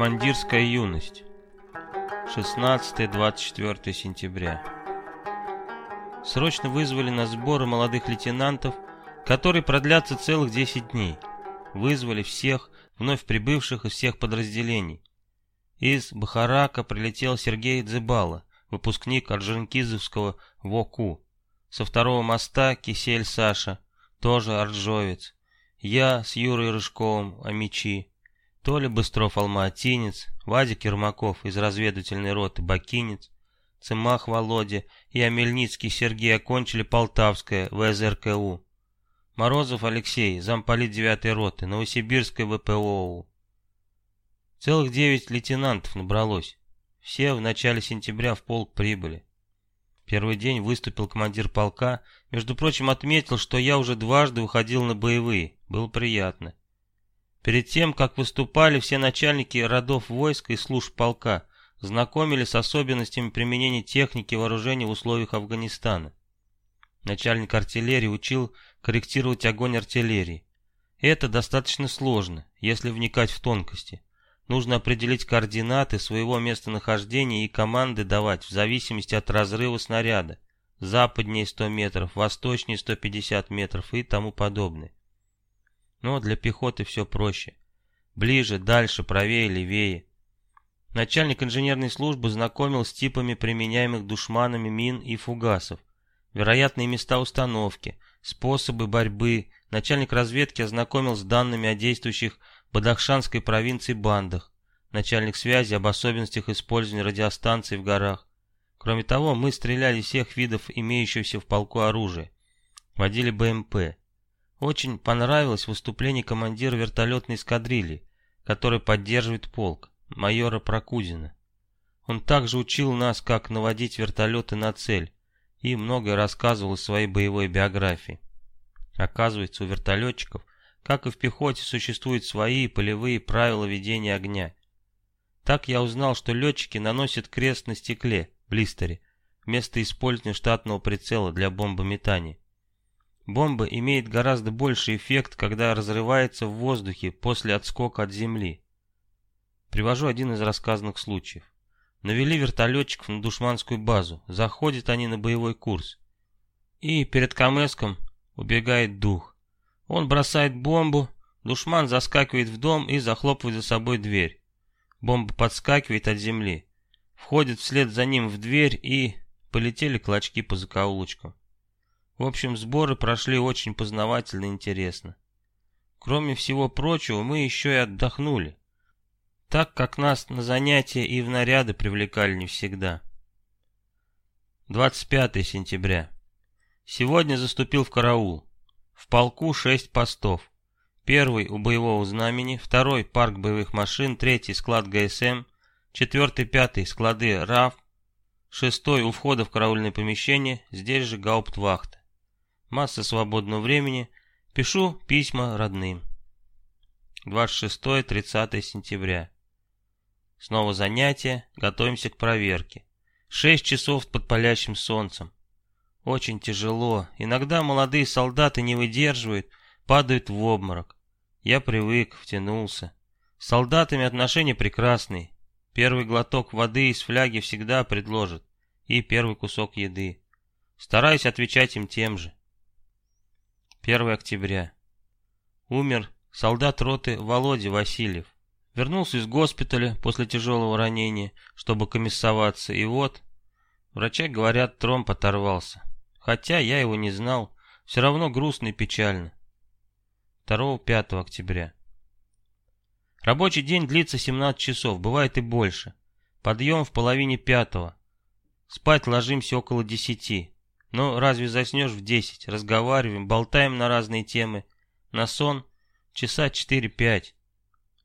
Командирская юность. 16-24 сентября. Срочно вызвали на сборы молодых лейтенантов, которые продлятся целых 10 дней. Вызвали всех, вновь прибывших из всех подразделений. Из Бахарака прилетел Сергей Дзыбала, выпускник Орджоникидзевского ВОКУ. Со второго моста Кисель Саша, тоже орджовец. Я с Юрой Рыжковым, Амичи. Толя Быстров, Алма-Атинец, Вадик Ермаков из разведывательной роты Бакинец, Цымах Володя и Амельницкий Сергей окончили Полтавское ВЗРКУ. Морозов Алексей, замполит 9 роты, Новосибирская ВПОУ. Целых девять лейтенантов набралось. Все в начале сентября в полк прибыли. Первый день выступил командир полка, между прочим, отметил, что я уже дважды выходил на боевые, было приятно. Перед тем, как выступали, все начальники родов войск и служб полка знакомили с особенностями применения техники вооружения в условиях Афганистана. Начальник артиллерии учил корректировать огонь артиллерии. Это достаточно сложно, если вникать в тонкости. Нужно определить координаты своего местонахождения и команды давать в зависимости от разрыва снаряда. Западнее 100 метров, восточнее 150 метров и тому подобное. Но для пехоты все проще. Ближе, дальше, правее, левее. Начальник инженерной службы знакомил с типами применяемых душманами мин и фугасов, вероятные места установки, способы борьбы. Начальник разведки ознакомил с данными о действующих в Бадахшанской провинции бандах. Начальник связи об особенностях использования радиостанций в горах. Кроме того, мы стреляли всех видов имеющегося в полку оружия. Водили БМП. Очень понравилось выступление командира вертолетной эскадрильи, который поддерживает полк, майора Прокудина. Он также учил нас, как наводить вертолеты на цель, и многое рассказывал из своей боевой биографии. Оказывается, у вертолетчиков, как и в пехоте, существуют свои полевые правила ведения огня. Так я узнал, что летчики наносят крест на стекле, блистере, вместо использования штатного прицела для бомбометания. Бомба имеет гораздо больший эффект, когда разрывается в воздухе после отскока от земли. Привожу один из рассказанных случаев. Навели вертолетчиков на душманскую базу, заходят они на боевой курс. И перед Камеском убегает дух. Он бросает бомбу, душман заскакивает в дом и захлопывает за собой дверь. Бомба подскакивает от земли. Входит вслед за ним в дверь и... Полетели клочки по закоулочкам. В общем, сборы прошли очень познавательно и интересно. Кроме всего прочего, мы еще и отдохнули, так как нас на занятия и в наряды привлекали не всегда. 25 сентября. Сегодня заступил в караул. В полку шесть постов. Первый у боевого знамени, второй парк боевых машин, третий склад ГСМ, четвертый, пятый склады РАФ, шестой у входа в караульное помещение, здесь же гауптвахта масса свободного времени, пишу письма родным. 26-30 сентября. Снова занятия, готовимся к проверке. Шесть часов под палящим солнцем. Очень тяжело. Иногда молодые солдаты не выдерживают, падают в обморок. Я привык, втянулся. С солдатами отношения прекрасные. Первый глоток воды из фляги всегда предложат. И первый кусок еды. Стараюсь отвечать им тем же. 1 октября. Умер солдат роты Володя Васильев. Вернулся из госпиталя после тяжелого ранения, чтобы комиссоваться, и вот... Врачи говорят, тромб оторвался. Хотя я его не знал, все равно грустно и печально. 2-5 октября. Рабочий день длится 17 часов, бывает и больше. Подъем в половине пятого. Спать ложимся около десяти. Но разве заснешь в десять? Разговариваем, болтаем на разные темы. На сон часа четыре-пять.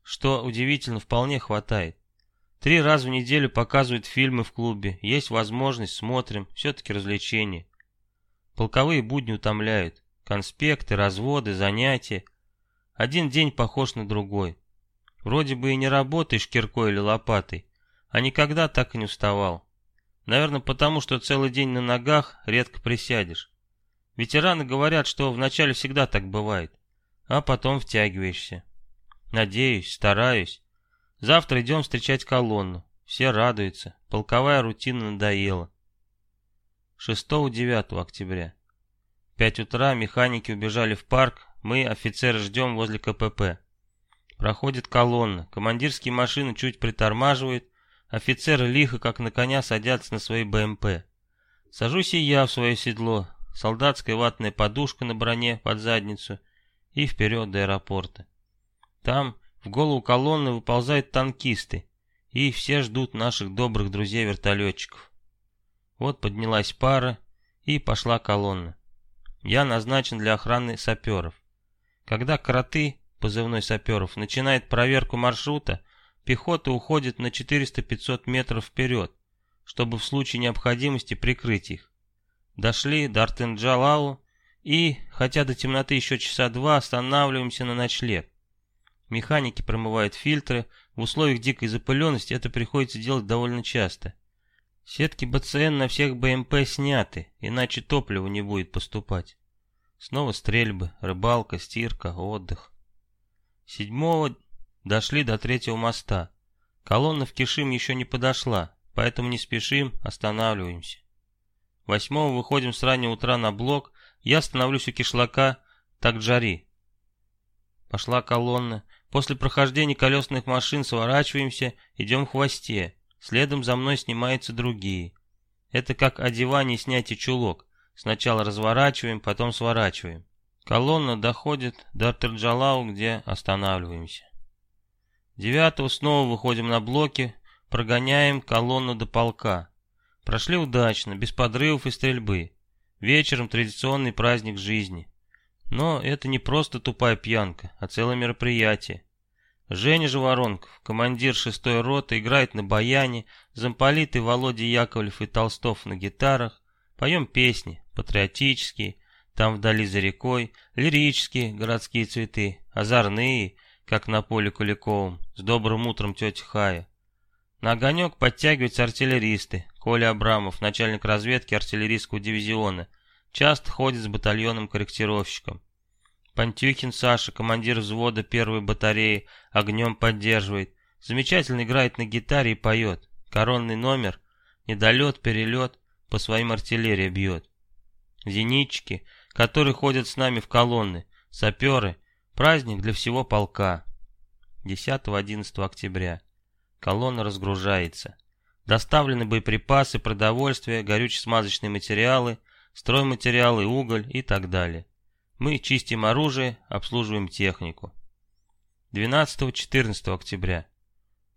Что удивительно, вполне хватает. Три раза в неделю показывают фильмы в клубе. Есть возможность, смотрим. Все-таки развлечения. Полковые будни утомляют. Конспекты, разводы, занятия. Один день похож на другой. Вроде бы и не работаешь киркой или лопатой, а никогда так и не уставал. Наверное, потому что целый день на ногах редко присядешь. Ветераны говорят, что вначале всегда так бывает, а потом втягиваешься. Надеюсь, стараюсь. Завтра идем встречать колонну. Все радуются. Полковая рутина надоела. 6-9 октября. В 5 утра механики убежали в парк, мы, офицеры, ждем возле КПП. Проходит колонна, командирские машины чуть притормаживают, офицеры лихо, как на коня, садятся на свои БМП. Сажусь и я в свое седло, солдатская ватная подушка на броне под задницу и вперед до аэропорта. Там в голову колонны выползают танкисты, и все ждут наших добрых друзей-вертолетчиков. Вот поднялась пара, и пошла колонна. Я назначен для охраны саперов. Когда кроты, позывной саперов, начинает проверку маршрута, пехота уходит на 400-500 метров вперед, чтобы в случае необходимости прикрыть их. Дошли до Артенджалау и, хотя до темноты еще часа два, останавливаемся на ночлег. Механики промывают фильтры, в условиях дикой запыленности это приходится делать довольно часто. Сетки БЦН на всех БМП сняты, иначе топливо не будет поступать. Снова стрельбы, рыбалка, стирка, отдых. Седьмого дошли до третьего моста. Колонна в Кишим еще не подошла, поэтому не спешим, останавливаемся. Восьмого выходим с раннего утра на блок, я становлюсь у кишлака Такджари. Пошла колонна, После прохождения колесных машин сворачиваемся, идем в хвосте. Следом за мной снимаются другие. Это как одевание и снятие чулок. Сначала разворачиваем, потом сворачиваем. Колонна доходит до Артерджалау, где останавливаемся. Девятого снова выходим на блоки, прогоняем колонну до полка. Прошли удачно, без подрывов и стрельбы. Вечером традиционный праздник жизни. Но это не просто тупая пьянка, а целое мероприятие. Женя Живоронков, командир шестой роты, играет на баяне, замполит и Володя Яковлев и Толстов на гитарах. Поем песни, патриотические, там вдали за рекой, лирические, городские цветы, озорные, как на поле Куликовом, с добрым утром тетя Хая. На огонек подтягиваются артиллеристы. Коля Абрамов, начальник разведки артиллерийского дивизиона, часто ходит с батальоном-корректировщиком. Пантюхин Саша, командир взвода первой батареи, огнем поддерживает. Замечательно играет на гитаре и поет. Коронный номер, недолет, перелет, по своим артиллерии бьет. Зенитчики, которые ходят с нами в колонны, саперы, праздник для всего полка. 10-11 октября. Колонна разгружается. Доставлены боеприпасы, продовольствие, горюче-смазочные материалы, стройматериалы, уголь и так далее. Мы чистим оружие, обслуживаем технику. 12-14 октября.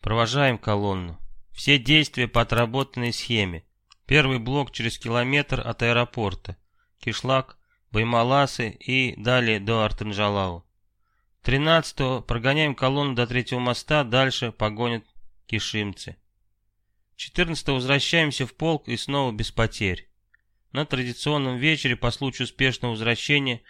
Провожаем колонну. Все действия по отработанной схеме. Первый блок через километр от аэропорта. Кишлак, Баймаласы и далее до Артенжалау. 13-го прогоняем колонну до третьего моста, дальше погонят кишимцы. 14-го возвращаемся в полк и снова без потерь. На традиционном вечере по случаю успешного возвращения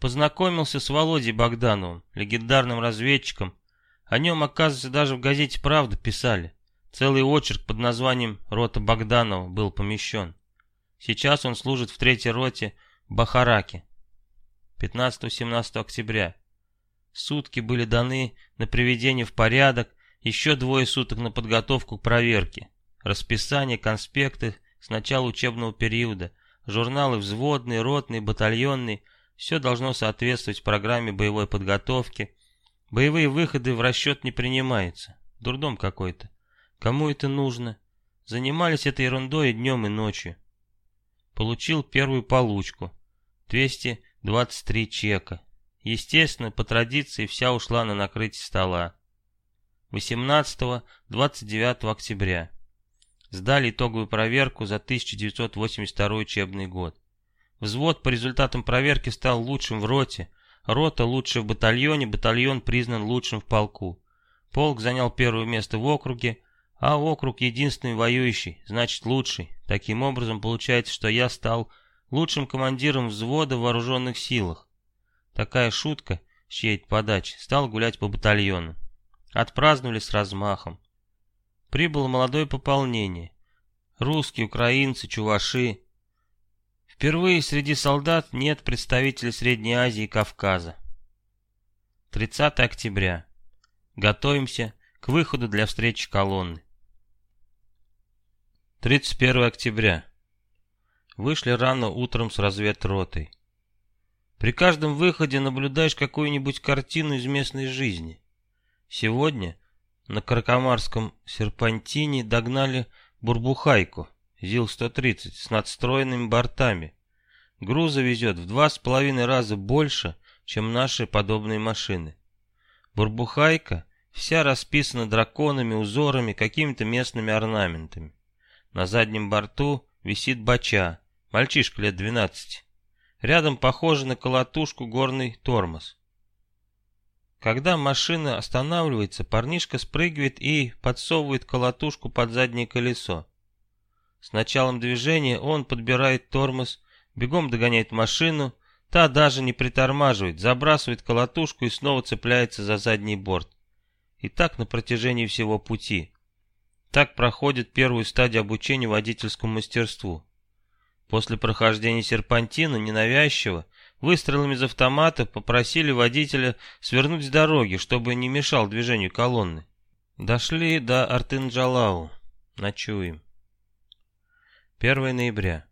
Познакомился с Володей Богдановым, легендарным разведчиком. О нем, оказывается, даже в газете «Правда» писали. Целый очерк под названием «Рота Богданова» был помещен. Сейчас он служит в третьей роте Бахараке. 15-17 октября. Сутки были даны на приведение в порядок, еще двое суток на подготовку к проверке. Расписание, конспекты с начала учебного периода, журналы взводные, ротные, батальонные – все должно соответствовать программе боевой подготовки. Боевые выходы в расчет не принимаются. Дурдом какой-то. Кому это нужно? Занимались этой ерундой и днем, и ночью. Получил первую получку. 223 чека. Естественно, по традиции вся ушла на накрытие стола. 18-29 октября. Сдали итоговую проверку за 1982 учебный год. Взвод по результатам проверки стал лучшим в роте, рота лучшая в батальоне, батальон признан лучшим в полку. Полк занял первое место в округе, а округ единственный воюющий, значит лучший. Таким образом, получается, что я стал лучшим командиром взвода в вооруженных силах. Такая шутка, с чьей-то подачи, стал гулять по батальону. Отпраздновали с размахом. Прибыло молодое пополнение. Русские, украинцы, чуваши, Впервые среди солдат нет представителей Средней Азии и Кавказа. 30 октября. Готовимся к выходу для встречи колонны. 31 октября. Вышли рано утром с разведротой. При каждом выходе наблюдаешь какую-нибудь картину из местной жизни. Сегодня на Каракамарском серпантине догнали бурбухайку ЗИЛ-130 с надстроенными бортами. Груза везет в два с половиной раза больше, чем наши подобные машины. Бурбухайка вся расписана драконами, узорами, какими-то местными орнаментами. На заднем борту висит бача, мальчишка лет 12. Рядом похожий на колотушку горный тормоз. Когда машина останавливается, парнишка спрыгивает и подсовывает колотушку под заднее колесо. С началом движения он подбирает тормоз, бегом догоняет машину, та даже не притормаживает, забрасывает колотушку и снова цепляется за задний борт. И так на протяжении всего пути. Так проходит первую стадию обучения водительскому мастерству. После прохождения серпантина ненавязчиво выстрелами из автомата попросили водителя свернуть с дороги, чтобы не мешал движению колонны. Дошли до Артынджалау. Ночуем. 1 ноября.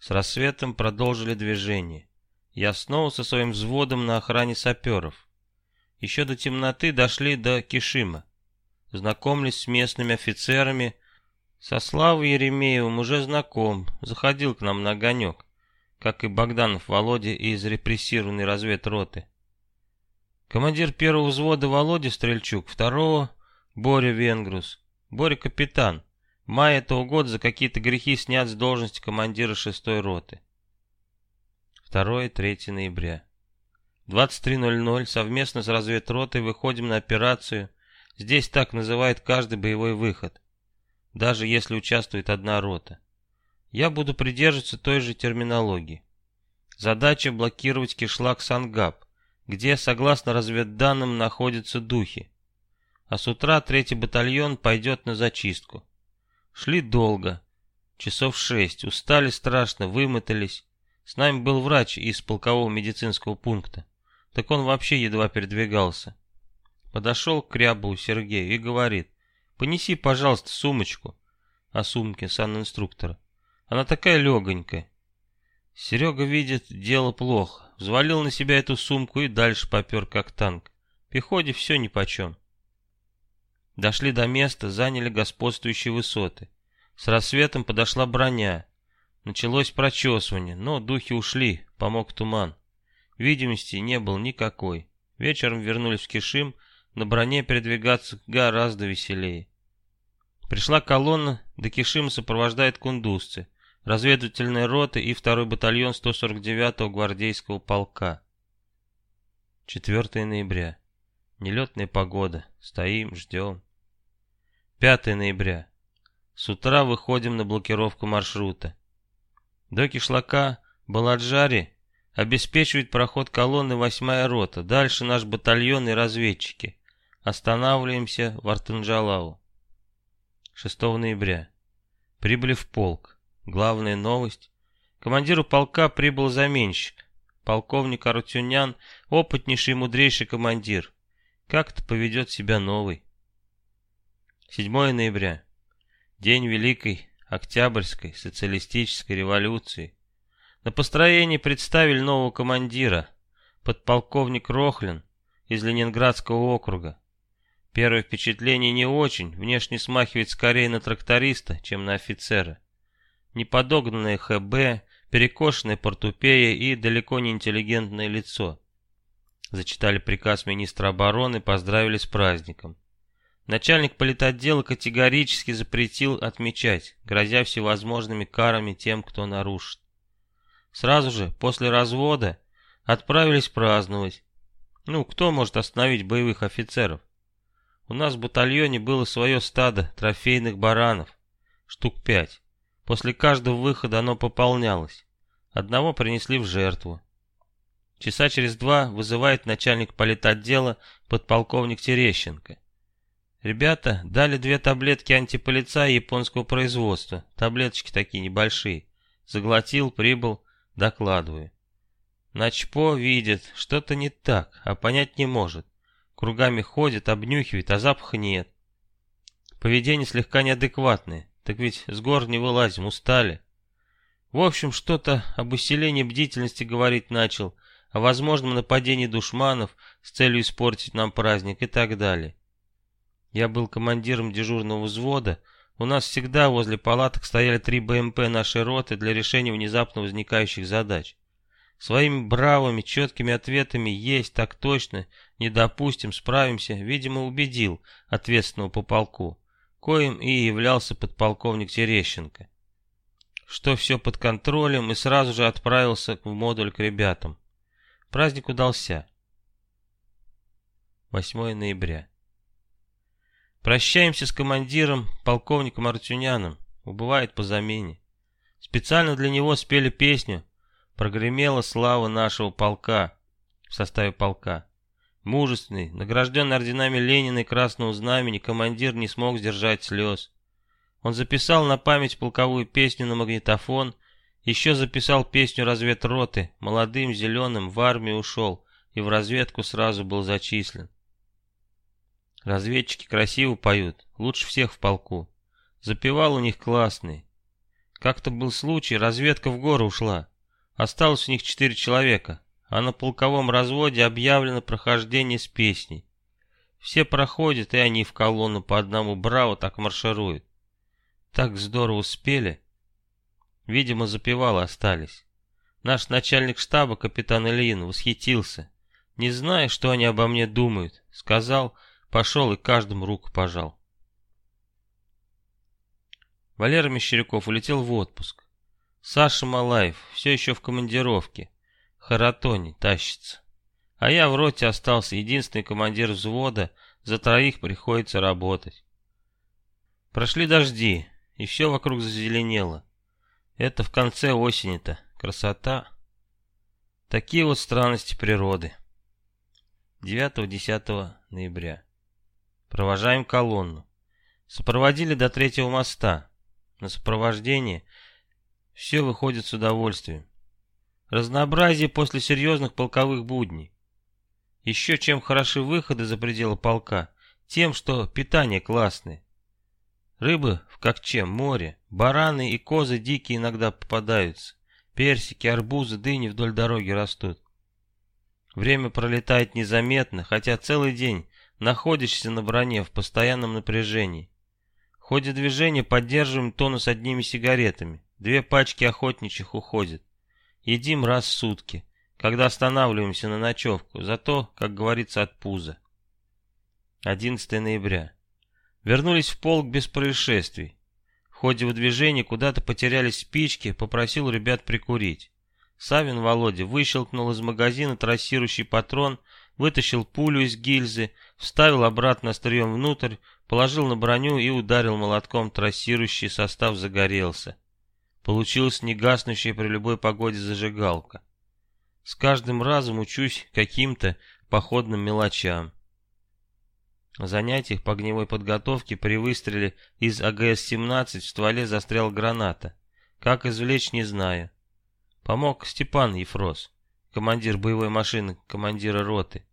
С рассветом продолжили движение. Я снова со своим взводом на охране саперов. Еще до темноты дошли до Кишима знакомлюсь с местными офицерами. Со Славой Еремеевым уже знаком, заходил к нам на огонек, как и Богданов Володя из репрессированной разведроты. Командир первого взвода Володя Стрельчук, второго Боря Венгрус. Боря капитан. В мае этого года за какие-то грехи снят с должности командира шестой роты. 2-3 ноября. 23.00 совместно с разведротой выходим на операцию Здесь так называют каждый боевой выход, даже если участвует одна рота. Я буду придерживаться той же терминологии. Задача блокировать кишлак Сангаб, где, согласно разведданным, находятся духи. А с утра третий батальон пойдет на зачистку. Шли долго, часов шесть, устали страшно, вымотались. С нами был врач из полкового медицинского пункта. Так он вообще едва передвигался. Подошел к Рябову Сергею и говорит, понеси, пожалуйста, сумочку. О сумке санинструктора. Она такая легонькая. Серега видит, дело плохо. Взвалил на себя эту сумку и дальше попер, как танк. Пехоте все нипочем. Дошли до места, заняли господствующие высоты. С рассветом подошла броня. Началось прочесывание, но духи ушли, помог туман. Видимости не было никакой. Вечером вернулись в Кишим, на броне передвигаться гораздо веселее. Пришла колонна, до Кишима сопровождает кундузцы, разведывательная рота и второй батальон 149-го гвардейского полка. 4 ноября. Нелетная погода. Стоим, ждем. 5 ноября. С утра выходим на блокировку маршрута. До кишлака Баладжари обеспечивает проход колонны 8-я рота, дальше наш батальон и разведчики. Останавливаемся в Артанджалау. 6 ноября. Прибыли в полк. Главная новость. Командиру полка прибыл заменщик. Полковник Арутюнян, опытнейший и мудрейший командир. Как-то поведет себя новый. 7 ноября. День Великой Октябрьской социалистической революции. На построении представили нового командира, подполковник Рохлин из Ленинградского округа. Первое впечатление не очень, внешне смахивает скорее на тракториста, чем на офицера. Неподогнанное ХБ, перекошенная портупея и далеко не интеллигентное лицо. Зачитали приказ министра обороны, поздравили с праздником. Начальник политотдела категорически запретил отмечать, грозя всевозможными карами тем, кто нарушит. Сразу же, после развода, отправились праздновать. Ну, кто может остановить боевых офицеров? У нас в батальоне было свое стадо трофейных баранов, штук пять. После каждого выхода оно пополнялось. Одного принесли в жертву. Часа через два вызывает начальник политотдела подполковник Терещенко. Ребята дали две таблетки антиполицая японского производства, таблеточки такие небольшие. Заглотил, прибыл, докладываю. Начпо видит, что-то не так, а понять не может. Кругами ходит, обнюхивает, а запаха нет. Поведение слегка неадекватное. Так ведь с гор не вылазим, устали. В общем, что-то об усилении бдительности говорить начал, о возможном нападении душманов с целью испортить нам праздник и так далее. Я был командиром дежурного взвода, у нас всегда возле палаток стояли три БМП нашей роты для решения внезапно возникающих задач. Своими бравыми, четкими ответами «Есть, так точно», «Не допустим», «Справимся», видимо, убедил ответственного по полку, коим и являлся подполковник Терещенко. Что все под контролем и сразу же отправился в модуль к ребятам. Праздник удался. 8 ноября. Прощаемся с командиром, полковником Артюняном. Убывает по замене. Специально для него спели песню «Прогремела слава нашего полка» в составе полка. Мужественный, награжденный орденами Ленина и Красного Знамени, командир не смог сдержать слез. Он записал на память полковую песню на магнитофон, еще записал песню разведроты, молодым, зеленым, в армию ушел и в разведку сразу был зачислен. Разведчики красиво поют, лучше всех в полку. Запевал у них классный. Как-то был случай, разведка в горы ушла. Осталось у них четыре человека, а на полковом разводе объявлено прохождение с песней. Все проходят, и они в колонну по одному браво так маршируют. Так здорово успели. Видимо, запевалы остались. Наш начальник штаба, капитан Ильин, восхитился. Не зная, что они обо мне думают, сказал, Пошел и каждому руку пожал. Валера Мещеряков улетел в отпуск. Саша Малаев все еще в командировке. Харатоне тащится. А я в роте остался единственный командир взвода, за троих приходится работать. Прошли дожди, и все вокруг зазеленело. Это в конце осени-то. Красота. Такие вот странности природы. 9-10 ноября. Провожаем колонну. Сопроводили до третьего моста. На сопровождение все выходит с удовольствием. Разнообразие после серьезных полковых будней. Еще чем хороши выходы за пределы полка, тем, что питание классное. Рыбы как чем, море, бараны и козы дикие иногда попадаются. Персики, арбузы, дыни вдоль дороги растут. Время пролетает незаметно, хотя целый день Находишься на броне в постоянном напряжении. В ходе движения поддерживаем тонус одними сигаретами. Две пачки охотничьих уходят. Едим раз в сутки, когда останавливаемся на ночевку, зато, как говорится, от пуза. 11 ноября. Вернулись в полк без происшествий. В ходе выдвижения куда-то потерялись спички, попросил ребят прикурить. Савин Володя выщелкнул из магазина трассирующий патрон вытащил пулю из гильзы, вставил обратно острием внутрь, положил на броню и ударил молотком трассирующий состав загорелся. Получилась негаснущая при любой погоде зажигалка. С каждым разом учусь каким-то походным мелочам. В занятиях по огневой подготовке при выстреле из АГС-17 в стволе застрял граната. Как извлечь, не знаю. Помог Степан Ефрос, командир боевой машины, командира роты.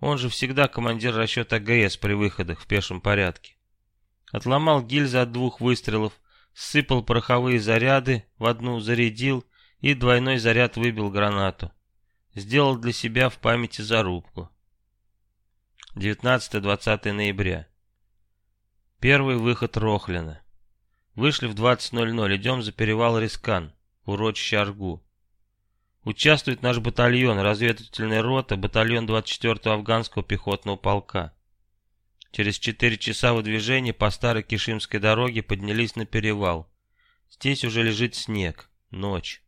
Он же всегда командир расчета ГС при выходах в пешем порядке. Отломал гильзы от двух выстрелов, сыпал пороховые заряды, в одну зарядил и двойной заряд выбил гранату. Сделал для себя в памяти зарубку. 19-20 ноября. Первый выход Рохлина. Вышли в 20.00, идем за перевал Рискан, урочище Аргу. Участвует наш батальон, разведывательная рота, батальон 24-го афганского пехотного полка. Через 4 часа выдвижения по старой Кишимской дороге поднялись на перевал. Здесь уже лежит снег, ночь.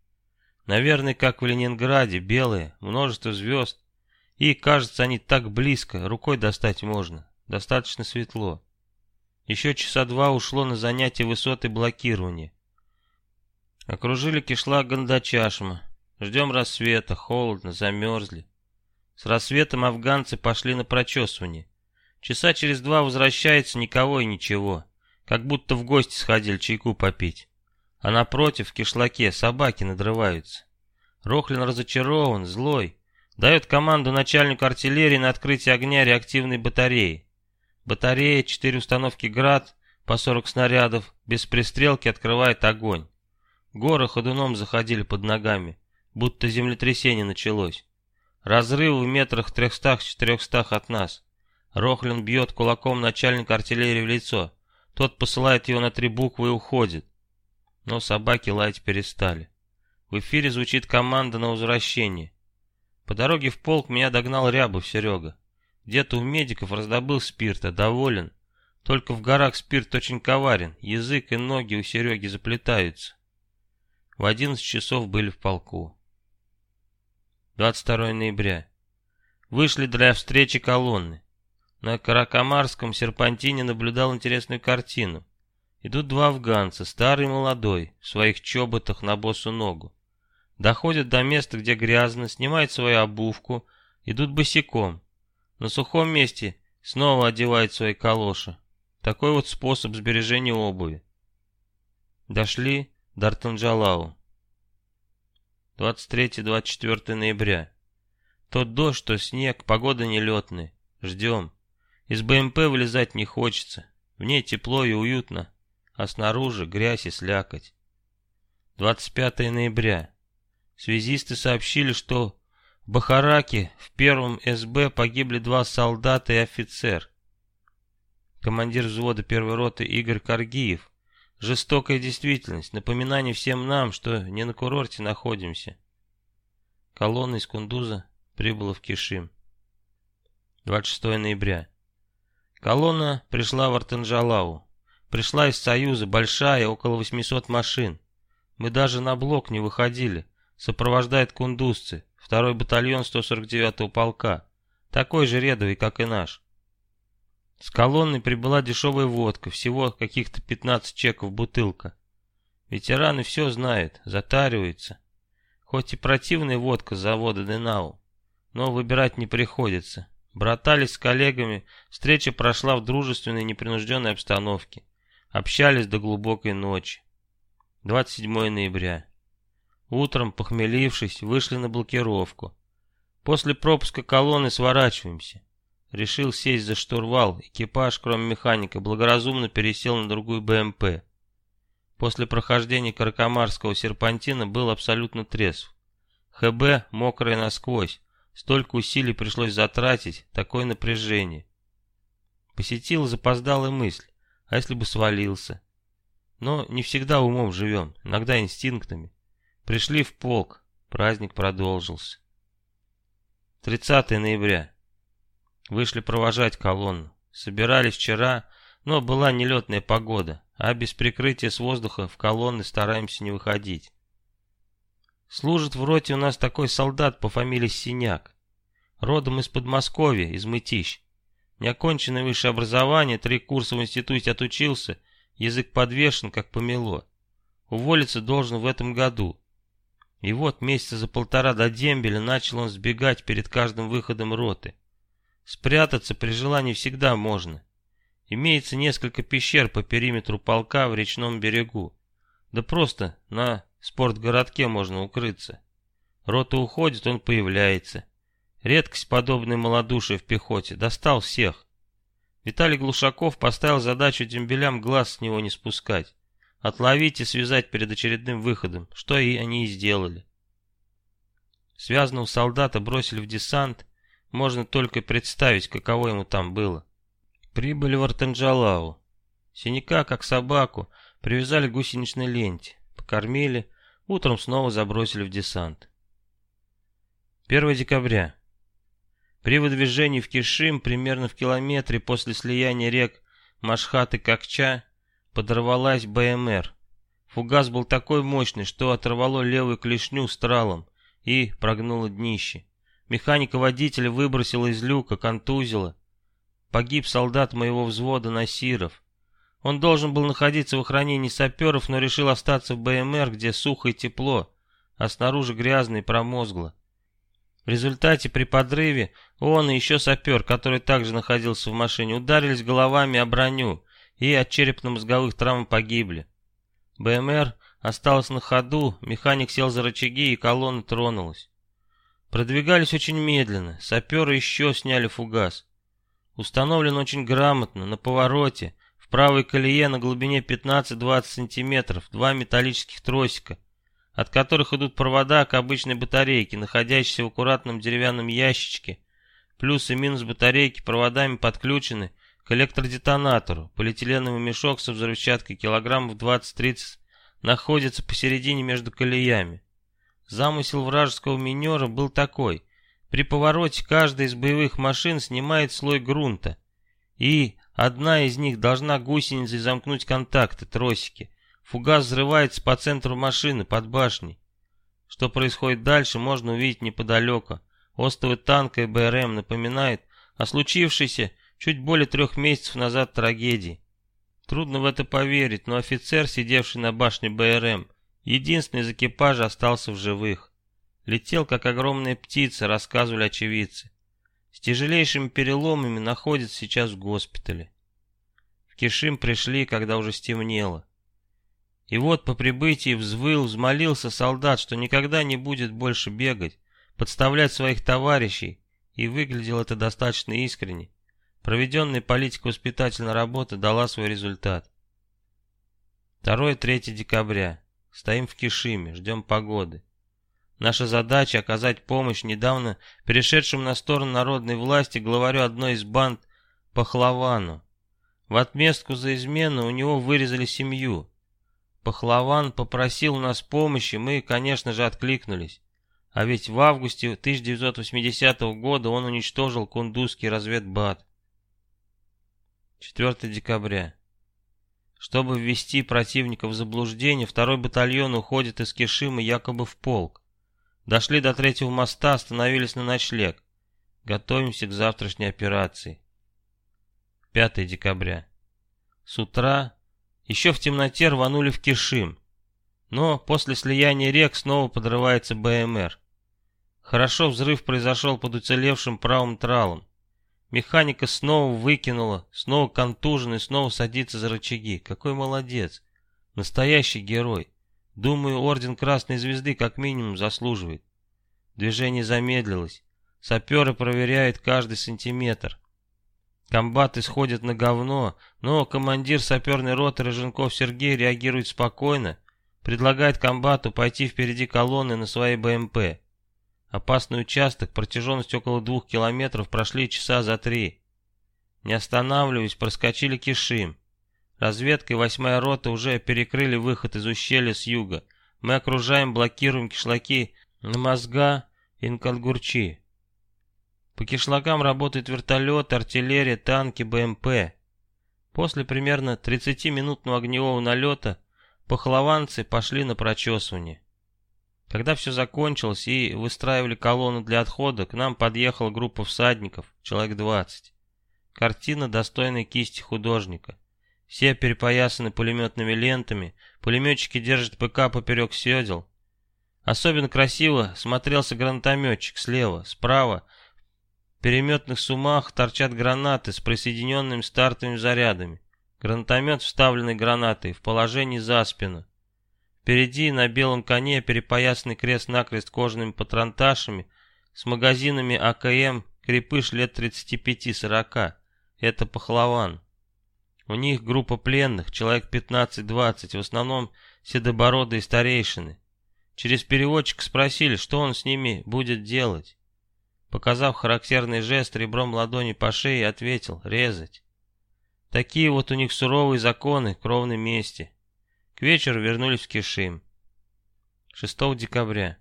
Наверное, как в Ленинграде, белые, множество звезд. И, кажется, они так близко, рукой достать можно. Достаточно светло. Еще часа два ушло на занятие высоты блокирования. Окружили кишла Гандачашма, Ждем рассвета, холодно, замерзли. С рассветом афганцы пошли на прочесывание. Часа через два возвращается никого и ничего. Как будто в гости сходили чайку попить. А напротив, в кишлаке, собаки надрываются. Рохлин разочарован, злой. Дает команду начальнику артиллерии на открытие огня реактивной батареи. Батарея, четыре установки «Град», по 40 снарядов, без пристрелки открывает огонь. Горы ходуном заходили под ногами, будто землетрясение началось. Разрыв в метрах трехстах-четырехстах от нас. Рохлин бьет кулаком начальника артиллерии в лицо. Тот посылает его на три буквы и уходит. Но собаки лаять перестали. В эфире звучит команда на возвращение. По дороге в полк меня догнал Рябов Серега. Где-то у медиков раздобыл спирта, доволен. Только в горах спирт очень коварен, язык и ноги у Сереги заплетаются. В 11 часов были в полку. 22 ноября. Вышли для встречи колонны. На Каракамарском серпантине наблюдал интересную картину. Идут два афганца, старый и молодой, в своих чоботах на босу ногу. Доходят до места, где грязно, снимают свою обувку, идут босиком. На сухом месте снова одевают свои калоши. Такой вот способ сбережения обуви. Дошли до Артанджалау. 23-24 ноября. Тот дождь, то снег, погода нелетная. Ждем. Из БМП вылезать не хочется. В ней тепло и уютно, а снаружи грязь и слякоть. 25 ноября. Связисты сообщили, что в Бахараке в первом СБ погибли два солдата и офицер. Командир взвода первой роты Игорь Каргиев. Жестокая действительность, напоминание всем нам, что не на курорте находимся. Колонна из Кундуза прибыла в Кишим. 26 ноября. Колонна пришла в Артанжалау. Пришла из Союза, большая, около 800 машин. Мы даже на блок не выходили. Сопровождает кундузцы, второй батальон 149-го полка. Такой же рядовый, как и наш. С колонной прибыла дешевая водка, всего каких-то 15 чеков бутылка. Ветераны все знают, затариваются. Хоть и противная водка завода Денау, но выбирать не приходится. Братались с коллегами, встреча прошла в дружественной непринужденной обстановке. Общались до глубокой ночи. 27 ноября. Утром, похмелившись, вышли на блокировку. После пропуска колонны сворачиваемся. Решил сесть за штурвал, экипаж, кроме механика, благоразумно пересел на другую БМП. После прохождения Каракамарского серпантина был абсолютно трезв. ХБ мокрое насквозь, Столько усилий пришлось затратить, такое напряжение. Посетила запоздалая мысль, а если бы свалился? Но не всегда умом живем, иногда инстинктами. Пришли в полк, праздник продолжился. 30 ноября. Вышли провожать колонну. Собирались вчера, но была нелетная погода, а без прикрытия с воздуха в колонны стараемся не выходить. Служит в роте у нас такой солдат по фамилии Синяк. Родом из Подмосковья, из Мытищ. Неоконченное высшее образование, три курса в институте отучился, язык подвешен, как помело. Уволиться должен в этом году. И вот месяца за полтора до дембеля начал он сбегать перед каждым выходом роты. Спрятаться при желании всегда можно. Имеется несколько пещер по периметру полка в речном берегу. Да просто на спортгородке можно укрыться. Рота уходит, он появляется. Редкость подобной малодушия в пехоте. Достал всех. Виталий Глушаков поставил задачу дембелям глаз с него не спускать. Отловить и связать перед очередным выходом, что и они и сделали. Связанного солдата бросили в десант, можно только представить, каково ему там было. Прибыли в Артанджалау. Синяка, как собаку, привязали к гусеничной ленте, покормили, утром снова забросили в десант. 1 декабря. При выдвижении в Кишим, примерно в километре после слияния рек Машхат и Кокча, подорвалась БМР. Фугас был такой мощный, что оторвало левую клешню стралом и прогнуло днище. Механика-водителя выбросила из люка, контузила. Погиб солдат моего взвода Насиров. Он должен был находиться в охранении саперов, но решил остаться в БМР, где сухо и тепло, а снаружи грязно и промозгло. В результате при подрыве он и еще сапер, который также находился в машине, ударились головами о броню и от черепно-мозговых травм погибли. БМР осталась на ходу, механик сел за рычаги и колонна тронулась. Продвигались очень медленно, саперы еще сняли фугас. Установлен очень грамотно, на повороте, в правой колее на глубине 15-20 сантиметров, два металлических тросика, от которых идут провода к обычной батарейке, находящейся в аккуратном деревянном ящичке. Плюс и минус батарейки проводами подключены к электродетонатору. Полиэтиленовый мешок со взрывчаткой килограммов 20-30 находится посередине между колеями. Замысел вражеского минера был такой. При повороте каждая из боевых машин снимает слой грунта. И одна из них должна гусеницей замкнуть контакты, тросики. Фугас взрывается по центру машины, под башней. Что происходит дальше, можно увидеть неподалеку. Остовы танка и БРМ напоминают о случившейся чуть более трех месяцев назад трагедии. Трудно в это поверить, но офицер, сидевший на башне БРМ, Единственный из экипажа остался в живых. Летел, как огромная птица, рассказывали очевидцы. С тяжелейшими переломами находится сейчас в госпитале. В Кишим пришли, когда уже стемнело. И вот по прибытии взвыл, взмолился солдат, что никогда не будет больше бегать, подставлять своих товарищей, и выглядело это достаточно искренне. Проведенная политико-воспитательная работа дала свой результат. 2-3 декабря. Стоим в Кишиме, ждем погоды. Наша задача оказать помощь недавно перешедшему на сторону народной власти главарю одной из банд Пахлавану. В отместку за измену у него вырезали семью. Пахлаван попросил у нас помощи, мы, конечно же, откликнулись. А ведь в августе 1980 года он уничтожил кундузский разведбат. 4 декабря. Чтобы ввести противника в заблуждение, второй батальон уходит из Кишимы якобы в полк. Дошли до третьего моста, остановились на ночлег. Готовимся к завтрашней операции. 5 декабря. С утра еще в темноте рванули в Кишим. Но после слияния рек снова подрывается БМР. Хорошо взрыв произошел под уцелевшим правым тралом. Механика снова выкинула, снова контуженный, снова садится за рычаги. Какой молодец. Настоящий герой. Думаю, орден Красной Звезды как минимум заслуживает. Движение замедлилось. Саперы проверяют каждый сантиметр. Комбаты сходят на говно, но командир саперной роты Роженков Сергей реагирует спокойно, предлагает комбату пойти впереди колонны на своей БМП. Опасный участок, протяженностью около двух километров, прошли часа за три. Не останавливаясь, проскочили Кишим. Разведка и восьмая рота уже перекрыли выход из ущелья с юга. Мы окружаем, блокируем кишлаки на Мозга и Нкалгурчи. По кишлакам работают вертолеты, артиллерия, танки, БМП. После примерно 30-минутного огневого налета пахлованцы пошли на прочесывание. Когда все закончилось и выстраивали колонну для отхода, к нам подъехала группа всадников, человек 20. Картина, достойная кисти художника. Все перепоясаны пулеметными лентами, пулеметчики держат ПК поперек седел. Особенно красиво смотрелся гранатометчик слева, справа. В переметных сумах торчат гранаты с присоединенными стартовыми зарядами. Гранатомет, вставленный гранатой, в положении за спину. Впереди на белом коне перепоясанный крест-накрест кожаными патронташами с магазинами АКМ крепыш лет 35-40. Это пахлаван. У них группа пленных, человек 15-20, в основном седобородые старейшины. Через переводчика спросили, что он с ними будет делать. Показав характерный жест ребром ладони по шее, ответил «резать». Такие вот у них суровые законы кровной мести. К вечеру вернулись в Кишим. 6 декабря.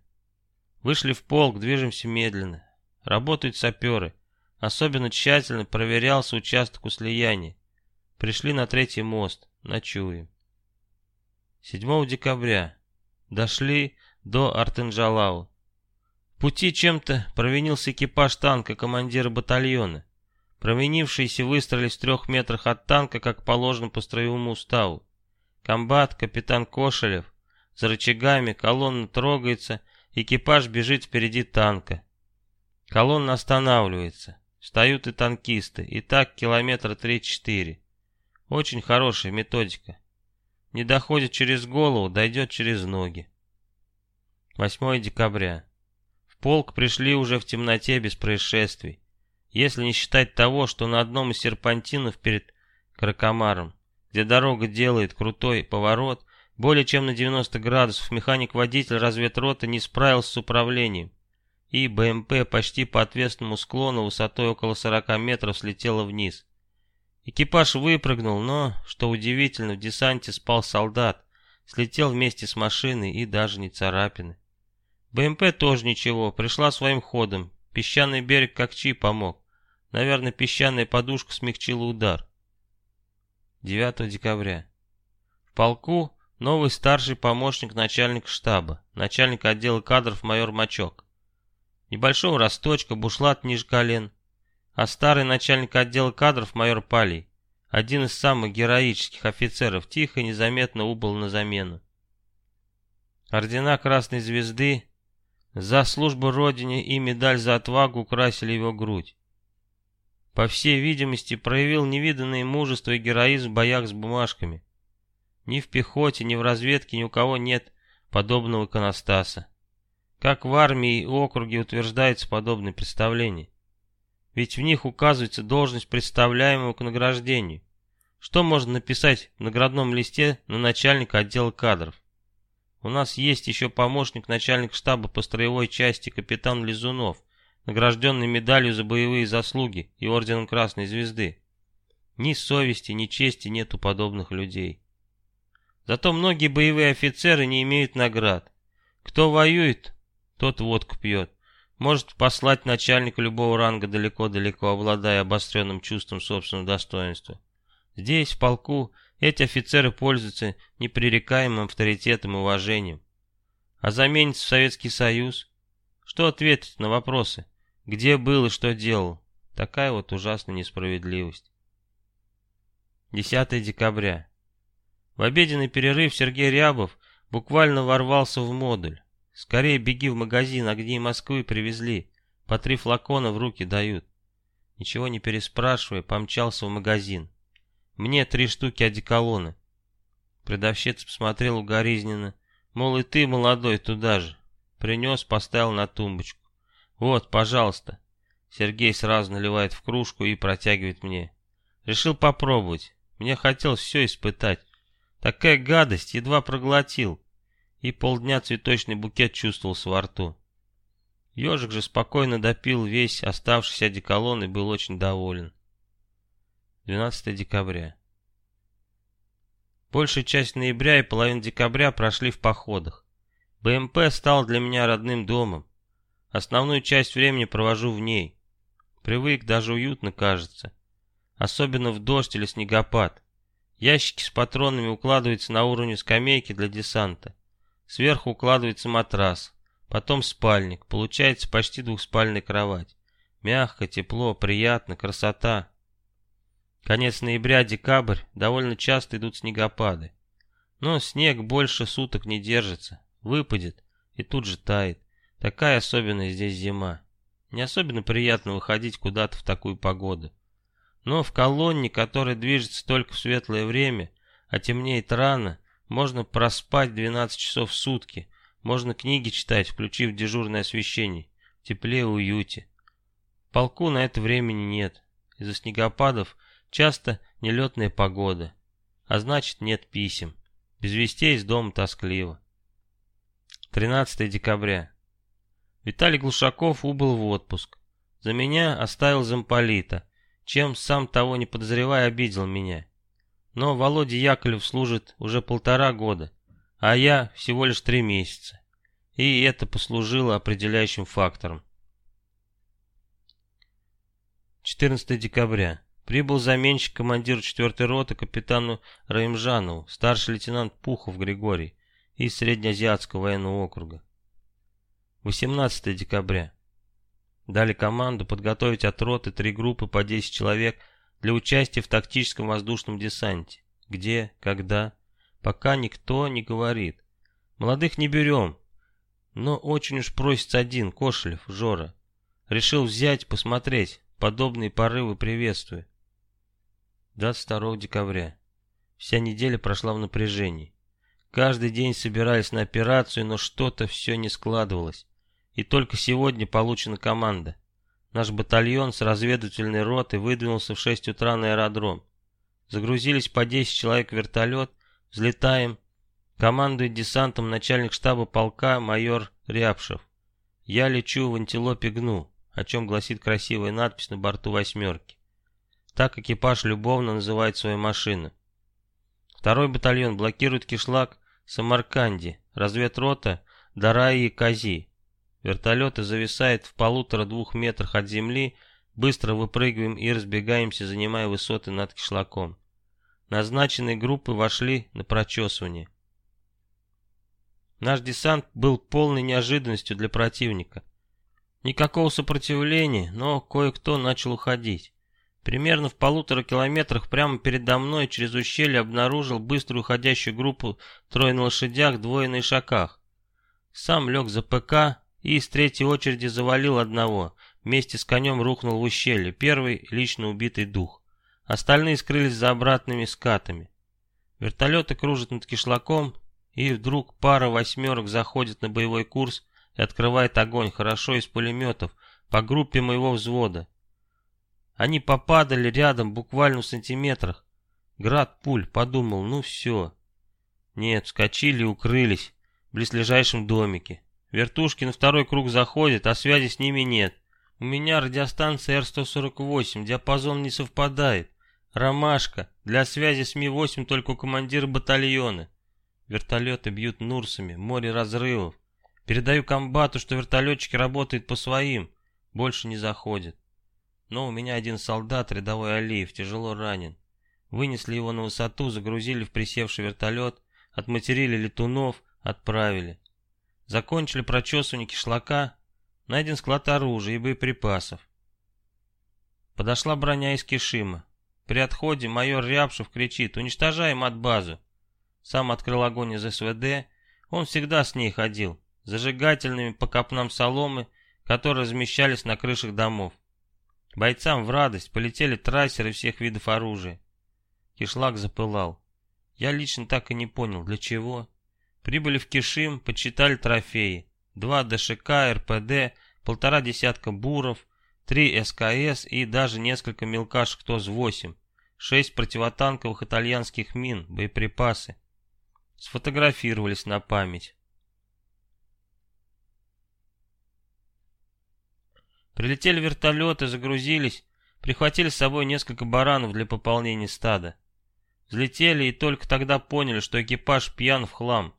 Вышли в полк, движемся медленно. Работают саперы. Особенно тщательно проверялся участок у слияния. Пришли на третий мост. Ночуем. 7 декабря. Дошли до Артенджалау. В пути чем-то провинился экипаж танка командира батальона. Провинившиеся выстроились в трех метрах от танка, как положено по строевому уставу. Комбат, капитан Кошелев. За рычагами колонна трогается, экипаж бежит впереди танка. Колонна останавливается. Встают и танкисты. И так километра 3-4. Очень хорошая методика. Не доходит через голову, дойдет через ноги. 8 декабря. В полк пришли уже в темноте без происшествий. Если не считать того, что на одном из серпантинов перед Кракомаром, где дорога делает крутой поворот, более чем на 90 градусов механик-водитель разведроты не справился с управлением, и БМП почти по отвесному склону высотой около 40 метров слетела вниз. Экипаж выпрыгнул, но, что удивительно, в десанте спал солдат, слетел вместе с машиной и даже не царапины. БМП тоже ничего, пришла своим ходом, песчаный берег как чьи помог. Наверное, песчаная подушка смягчила удар. 9 декабря. В полку новый старший помощник начальника штаба, начальник отдела кадров майор Мачок. Небольшого росточка, бушлат ниже колен. А старый начальник отдела кадров майор Палий, один из самых героических офицеров, тихо и незаметно убыл на замену. Ордена Красной Звезды за службу Родине и медаль за отвагу украсили его грудь по всей видимости, проявил невиданное мужество и героизм в боях с бумажками. Ни в пехоте, ни в разведке ни у кого нет подобного иконостаса. Как в армии и округе утверждается подобное представление. Ведь в них указывается должность представляемого к награждению. Что можно написать в наградном листе на начальника отдела кадров? У нас есть еще помощник начальника штаба по строевой части капитан Лизунов – награжденный медалью за боевые заслуги и орденом Красной Звезды. Ни совести, ни чести нет у подобных людей. Зато многие боевые офицеры не имеют наград. Кто воюет, тот водку пьет. Может послать начальника любого ранга далеко-далеко, обладая обостренным чувством собственного достоинства. Здесь, в полку, эти офицеры пользуются непререкаемым авторитетом и уважением. А заменится в Советский Союз? Что ответить на вопросы? Где был и что делал? Такая вот ужасная несправедливость. 10 декабря. В обеденный перерыв Сергей Рябов буквально ворвался в модуль. Скорее беги в магазин, огни Москвы привезли. По три флакона в руки дают. Ничего не переспрашивая, помчался в магазин. Мне три штуки одеколона. Продавщица посмотрел угоризненно. Мол, и ты, молодой, туда же. Принес, поставил на тумбочку. «Вот, пожалуйста». Сергей сразу наливает в кружку и протягивает мне. Решил попробовать. Мне хотелось все испытать. Такая гадость, едва проглотил. И полдня цветочный букет чувствовался во рту. Ежик же спокойно допил весь оставшийся одеколон и был очень доволен. 12 декабря. Большая часть ноября и половина декабря прошли в походах. БМП стал для меня родным домом. Основную часть времени провожу в ней. Привык, даже уютно кажется. Особенно в дождь или снегопад. Ящики с патронами укладываются на уровне скамейки для десанта. Сверху укладывается матрас. Потом спальник. Получается почти двухспальная кровать. Мягко, тепло, приятно, красота. Конец ноября-декабрь довольно часто идут снегопады. Но снег больше суток не держится. Выпадет и тут же тает. Такая особенная здесь зима. Не особенно приятно выходить куда-то в такую погоду. Но в колонне, которая движется только в светлое время, а темнеет рано, можно проспать 12 часов в сутки, можно книги читать, включив дежурное освещение, в тепле и уюте. Полку на это времени нет. Из-за снегопадов часто нелетная погода, а значит нет писем. Без вестей из дома тоскливо. 13 декабря. Виталий Глушаков убыл в отпуск. За меня оставил замполита, чем, сам того не подозревая, обидел меня. Но Володя Яковлев служит уже полтора года, а я всего лишь три месяца. И это послужило определяющим фактором. 14 декабря. Прибыл заменщик командира 4-й роты капитану Раимжанову, старший лейтенант Пухов Григорий из Среднеазиатского военного округа. 18 декабря. Дали команду подготовить от роты три группы по 10 человек для участия в тактическом воздушном десанте. Где, когда, пока никто не говорит. Молодых не берем, но очень уж просится один, Кошелев, Жора. Решил взять, посмотреть, подобные порывы приветствую. 22 декабря. Вся неделя прошла в напряжении. Каждый день собирались на операцию, но что-то все не складывалось. и только сегодня получена команда. Наш батальон с разведывательной ротой выдвинулся в 6 утра на аэродром. Загрузились по 10 человек в вертолет, взлетаем. Командует десантом начальник штаба полка майор Рябшев. Я лечу в антилопе гну, о чем гласит красивая надпись на борту восьмерки. Так экипаж любовно называет свою машину. Второй батальон блокирует кишлак Самарканди, разведрота Дараи и Кази. Вертолеты зависают в полутора-двух метрах от земли, быстро выпрыгиваем и разбегаемся, занимая высоты над кишлаком. Назначенные группы вошли на прочесывание. Наш десант был полной неожиданностью для противника. Никакого сопротивления, но кое-кто начал уходить. Примерно в полутора километрах прямо передо мной через ущелье обнаружил быстро уходящую группу трое на лошадях, двое на ишаках. Сам лег за ПК и из третьей очереди завалил одного. Вместе с конем рухнул в ущелье, первый лично убитый дух. Остальные скрылись за обратными скатами. Вертолеты кружат над кишлаком, и вдруг пара восьмерок заходит на боевой курс и открывает огонь, хорошо из пулеметов, по группе моего взвода. Они попадали рядом, буквально в сантиметрах. Град пуль, подумал, ну все. Нет, вскочили и укрылись в близлежащем домике. Вертушки на второй круг заходят, а связи с ними нет. У меня радиостанция Р-148, диапазон не совпадает. Ромашка, для связи с Ми-8 только у командира батальона. Вертолеты бьют Нурсами, море разрывов. Передаю комбату, что вертолетчики работают по своим, больше не заходят. Но у меня один солдат, рядовой Алиев, тяжело ранен. Вынесли его на высоту, загрузили в присевший вертолет, отматерили летунов, отправили. Закончили прочесывание кишлака, найден склад оружия и боеприпасов. Подошла броня из Кишима. При отходе майор Рябшев кричит «Уничтожаем от базу!» Сам открыл огонь из СВД, он всегда с ней ходил, зажигательными по копнам соломы, которые размещались на крышах домов. Бойцам в радость полетели трассеры всех видов оружия. Кишлак запылал. Я лично так и не понял, для чего. Прибыли в Кишим, подсчитали трофеи. Два ДШК, РПД, полтора десятка буров, три СКС и даже несколько мелкашек ТОЗ-8, шесть противотанковых итальянских мин, боеприпасы. Сфотографировались на память. Прилетели вертолеты, загрузились, прихватили с собой несколько баранов для пополнения стада. Взлетели и только тогда поняли, что экипаж пьян в хлам.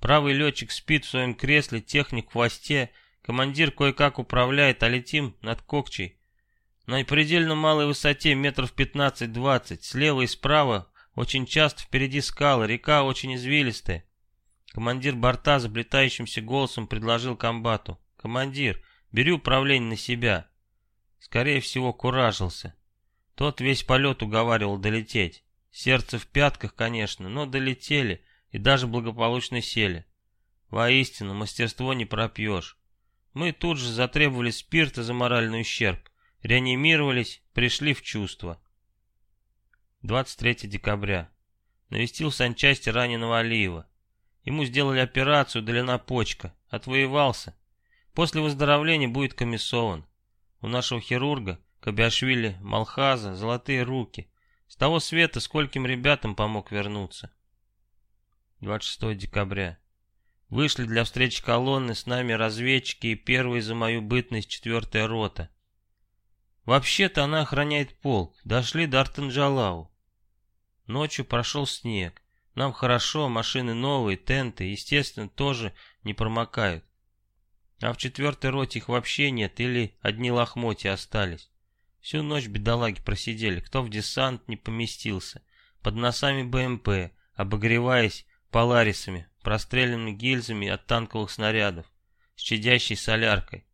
Правый летчик спит в своем кресле, техник в хвосте, командир кое-как управляет, а летим над Кокчей. На предельно малой высоте метров 15-20, слева и справа, очень часто впереди скалы, река очень извилистая. Командир борта заплетающимся голосом предложил комбату. «Командир, Бери управление на себя. Скорее всего, куражился. Тот весь полет уговаривал долететь. Сердце в пятках, конечно, но долетели и даже благополучно сели. Воистину, мастерство не пропьешь. Мы тут же затребовали спирта за моральный ущерб, реанимировались, пришли в чувство. 23 декабря. Навестил в санчасти раненого Алиева. Ему сделали операцию, удалена почка. Отвоевался. После выздоровления будет комиссован. У нашего хирурга, Кабиашвили, Малхаза, золотые руки. С того света скольким ребятам помог вернуться. 26 декабря. Вышли для встречи колонны с нами разведчики и первые за мою бытность четвертая рота. Вообще-то она охраняет полк. Дошли до Артанджалау. Ночью прошел снег. Нам хорошо, машины новые, тенты, естественно, тоже не промокают. А в четвертой роте их вообще нет, или одни лохмотья остались. Всю ночь бедолаги просидели, кто в десант не поместился. Под носами БМП, обогреваясь поларисами, простреленными гильзами от танковых снарядов, с чадящей соляркой.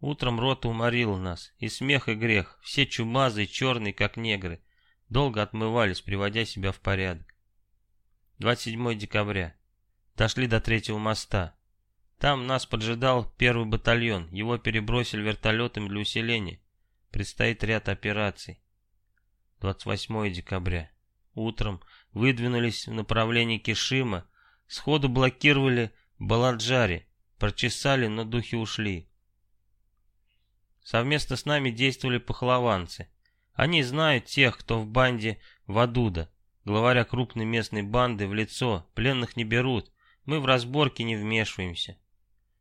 Утром рота уморила нас, и смех, и грех, все чумазые, черные, как негры, долго отмывались, приводя себя в порядок. 27 декабря. Дошли до третьего моста. Там нас поджидал первый батальон, его перебросили вертолетом для усиления. Предстоит ряд операций. 28 декабря. Утром выдвинулись в направлении Кишима, сходу блокировали Баладжари, прочесали, но духи ушли. Совместно с нами действовали пахлованцы. Они знают тех, кто в банде Вадуда, главаря крупной местной банды, в лицо, пленных не берут, мы в разборке не вмешиваемся.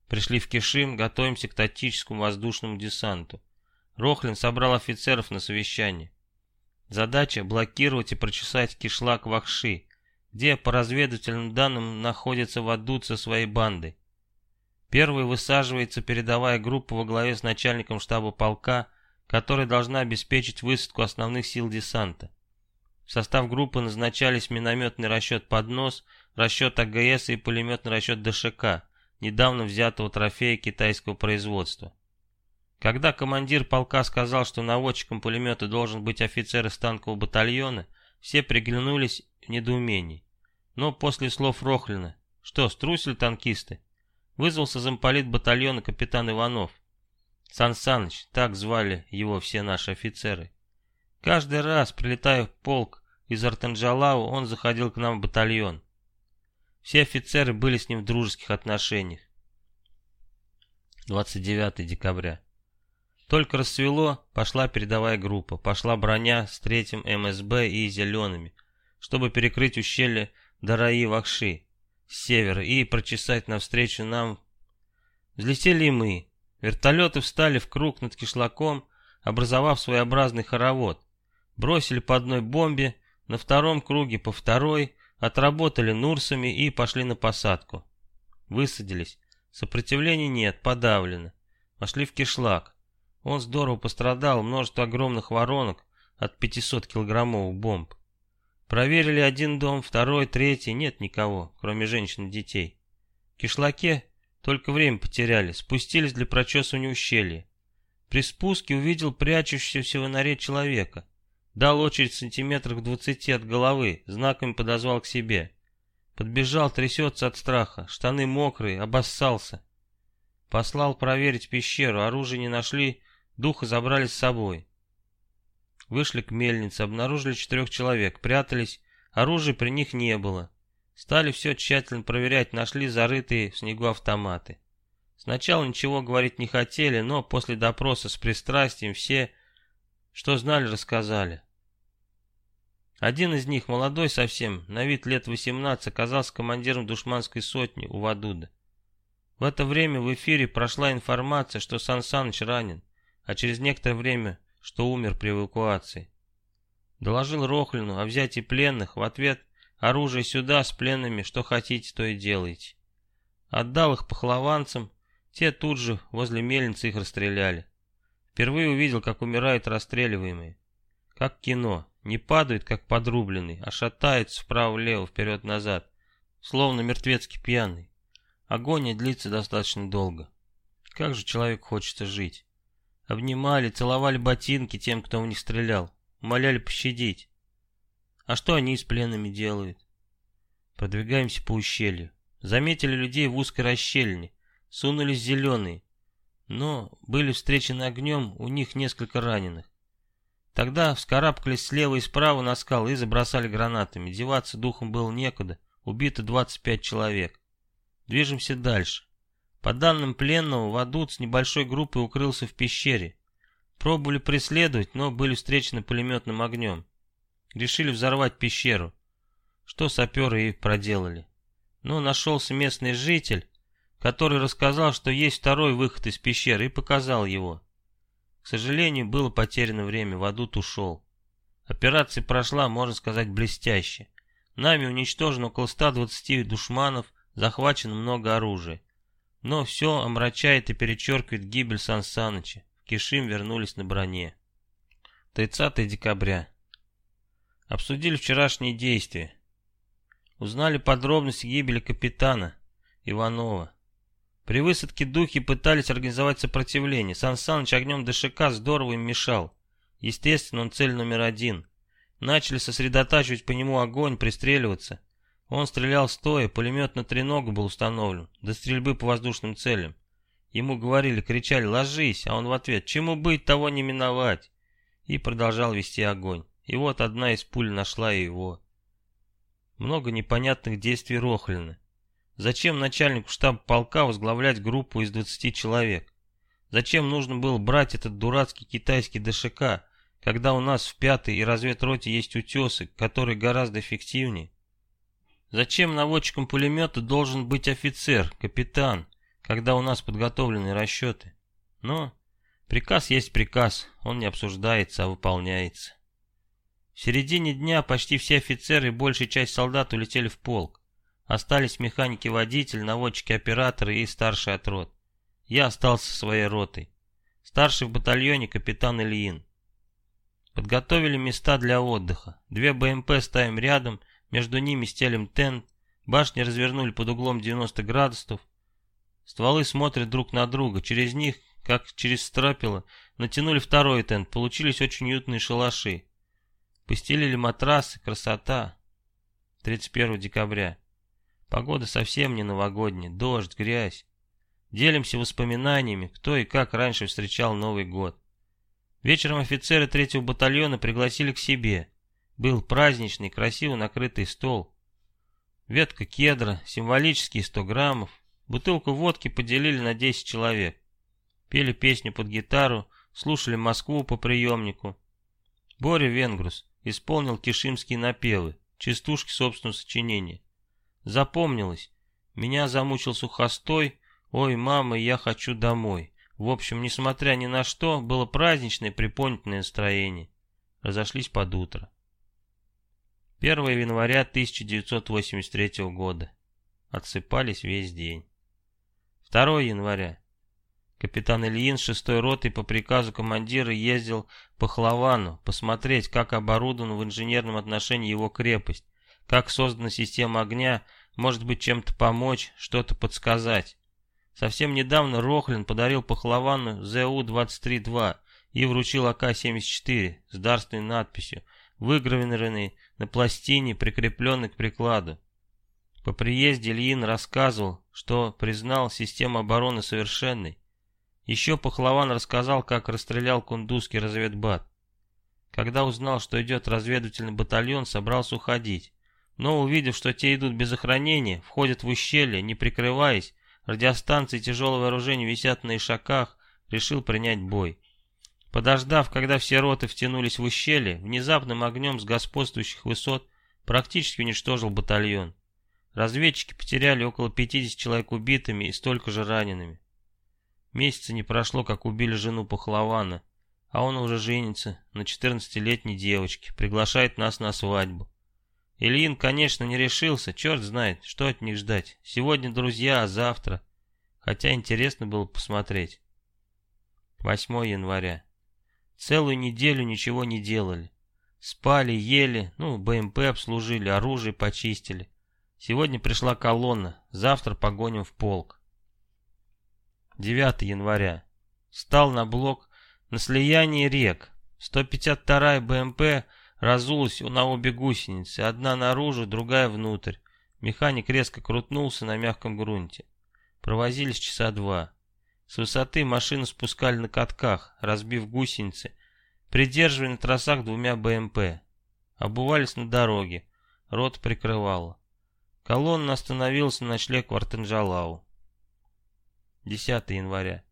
Пришли в Кишим, готовимся к тактическому воздушному десанту. Рохлин собрал офицеров на совещание. Задача — блокировать и прочесать кишлак Вахши, где, по разведывательным данным, находится Вадуд со своей бандой. Первой высаживается передовая группа во главе с начальником штаба полка, которая должна обеспечить высадку основных сил десанта. В состав группы назначались минометный расчет «Поднос», расчет АГС и пулеметный расчет ДШК, недавно взятого трофея китайского производства. Когда командир полка сказал, что наводчиком пулемета должен быть офицер из танкового батальона, все приглянулись в недоумении. Но после слов Рохлина, что, струсили танкисты? Вызвался замполит батальона капитан Иванов. Сан Саныч, так звали его все наши офицеры. Каждый раз, прилетая в полк из Артанджалау, он заходил к нам в батальон. Все офицеры были с ним в дружеских отношениях. 29 декабря. Только рассвело, пошла передовая группа, пошла броня с третьим МСБ и зелеными, чтобы перекрыть ущелье Дараи-Вахши с севера и прочесать навстречу нам. Взлетели и мы. Вертолеты встали в круг над кишлаком, образовав своеобразный хоровод. Бросили по одной бомбе, на втором круге по второй, отработали нурсами и пошли на посадку. Высадились. Сопротивления нет, подавлено. Пошли в кишлак. Он здорово пострадал, множество огромных воронок от 500 килограммовых бомб. Проверили один дом, второй, третий, нет никого, кроме женщин и детей. В кишлаке только время потеряли, спустились для прочесывания ущелья. При спуске увидел прячущегося в норе человека. Дал очередь сантиметрах двадцати от головы, знаками подозвал к себе. Подбежал, трясется от страха, штаны мокрые, обоссался. Послал проверить пещеру, оружие не нашли, духа забрали с собой. Вышли к мельнице, обнаружили четырех человек, прятались, оружия при них не было. Стали все тщательно проверять, нашли зарытые в снегу автоматы. Сначала ничего говорить не хотели, но после допроса с пристрастием все, что знали, рассказали. Один из них, молодой совсем, на вид лет 18, оказался командиром душманской сотни у Вадуда. В это время в эфире прошла информация, что Сан Саныч ранен, а через некоторое время, что умер при эвакуации. Доложил Рохлину о взятии пленных, в ответ оружие сюда с пленными, что хотите, то и делайте. Отдал их пахлованцам, те тут же возле мельницы их расстреляли. Впервые увидел, как умирают расстреливаемые. Как кино, не падают, как подрубленный, а шатаются вправо-влево, вперед-назад, словно мертвецкий пьяный. Агония длится достаточно долго. Как же человек хочется жить? Обнимали, целовали ботинки тем, кто в них стрелял, умоляли пощадить. А что они с пленными делают? Продвигаемся по ущелью. Заметили людей в узкой расщелине. Сунулись зеленые. Но были встречены огнем, у них несколько раненых. Тогда вскарабкались слева и справа на скалы и забросали гранатами. Деваться духом было некуда. Убито 25 человек. Движемся дальше. По данным пленного, Вадут с небольшой группой укрылся в пещере. Пробовали преследовать, но были встречены пулеметным огнем. Решили взорвать пещеру, что саперы и проделали. Но нашелся местный житель, который рассказал, что есть второй выход из пещеры и показал его. К сожалению, было потеряно время, Вадут ушел. Операция прошла, можно сказать, блестяще. Нами уничтожено около 120 душманов, захвачено много оружия. Но все омрачает и перечеркивает гибель Сан Саныча. Кишим вернулись на броне. 30 декабря. Обсудили вчерашние действия. Узнали подробности гибели капитана Иванова. При высадке духи пытались организовать сопротивление. Сан Саныч огнем ДШК здорово им мешал. Естественно, он цель номер один. Начали сосредотачивать по нему огонь, пристреливаться. Он стрелял стоя, пулемет на треногу был установлен, до стрельбы по воздушным целям. Ему говорили, кричали «ложись», а он в ответ «чему быть, того не миновать». И продолжал вести огонь. И вот одна из пуль нашла его. Много непонятных действий Рохлина. Зачем начальнику штаба полка возглавлять группу из 20 человек? Зачем нужно было брать этот дурацкий китайский ДШК, когда у нас в пятой и разведроте есть утесы, которые гораздо эффективнее? Зачем наводчиком пулемета должен быть офицер, капитан, когда у нас подготовлены расчеты? Но приказ есть приказ, он не обсуждается, а выполняется. В середине дня почти все офицеры и большая часть солдат улетели в полк. Остались механики-водитель, наводчики-операторы и старший отрод. Я остался своей ротой. Старший в батальоне капитан Ильин. Подготовили места для отдыха. Две БМП ставим рядом, между ними стелим тент, башни развернули под углом 90 градусов. Стволы смотрят друг на друга, через них, как через стропила, натянули второй тент, получились очень уютные шалаши. Постелили матрасы, красота. 31 декабря. Погода совсем не новогодняя, дождь, грязь. Делимся воспоминаниями, кто и как раньше встречал Новый год. Вечером офицеры третьего батальона пригласили к себе. Был праздничный, красиво накрытый стол. Ветка кедра, символические 100 граммов. Бутылку водки поделили на 10 человек. Пели песню под гитару, слушали Москву по приемнику. Боря Венгрус исполнил кишимские напевы, частушки собственного сочинения. Запомнилось. Меня замучил сухостой, Ой, мама, я хочу домой. В общем, несмотря ни на что, было праздничное приподнятое настроение. Разошлись под утро. 1 января 1983 года. Отсыпались весь день. 2 января. Капитан Ильин с шестой ротой по приказу командира ездил по Хловану посмотреть, как оборудована в инженерном отношении его крепость, как создана система огня, может быть чем-то помочь, что-то подсказать. Совсем недавно Рохлин подарил пахлавану ЗУ-23-2 и вручил АК-74 с дарственной надписью, выгравированной на пластине, прикрепленной к прикладу. По приезде Ильин рассказывал, что признал систему обороны совершенной. Еще Пахлаван рассказал, как расстрелял кундузский разведбат. Когда узнал, что идет разведывательный батальон, собрался уходить. Но увидев, что те идут без охранения, входят в ущелье, не прикрываясь, радиостанции и тяжелое вооружение висят на ишаках, решил принять бой. Подождав, когда все роты втянулись в ущелье, внезапным огнем с господствующих высот практически уничтожил батальон. Разведчики потеряли около 50 человек убитыми и столько же ранеными. Месяца не прошло, как убили жену Пахлавана, а он уже женится на 14-летней девочке, приглашает нас на свадьбу. Ильин, конечно, не решился, черт знает, что от них ждать. Сегодня друзья, а завтра. Хотя интересно было посмотреть. 8 января. Целую неделю ничего не делали. Спали, ели, ну, БМП обслужили, оружие почистили. Сегодня пришла колонна, завтра погоним в полк. 9 января. Стал на блок на слиянии рек. 152-я БМП Разулась на обе гусеницы, одна наружу, другая внутрь. Механик резко крутнулся на мягком грунте. Провозились часа два. С высоты машину спускали на катках, разбив гусеницы, придерживая на трассах двумя БМП. Обувались на дороге, рот прикрывала. Колонна остановилась на ночлег в Артенжалау. 10 января.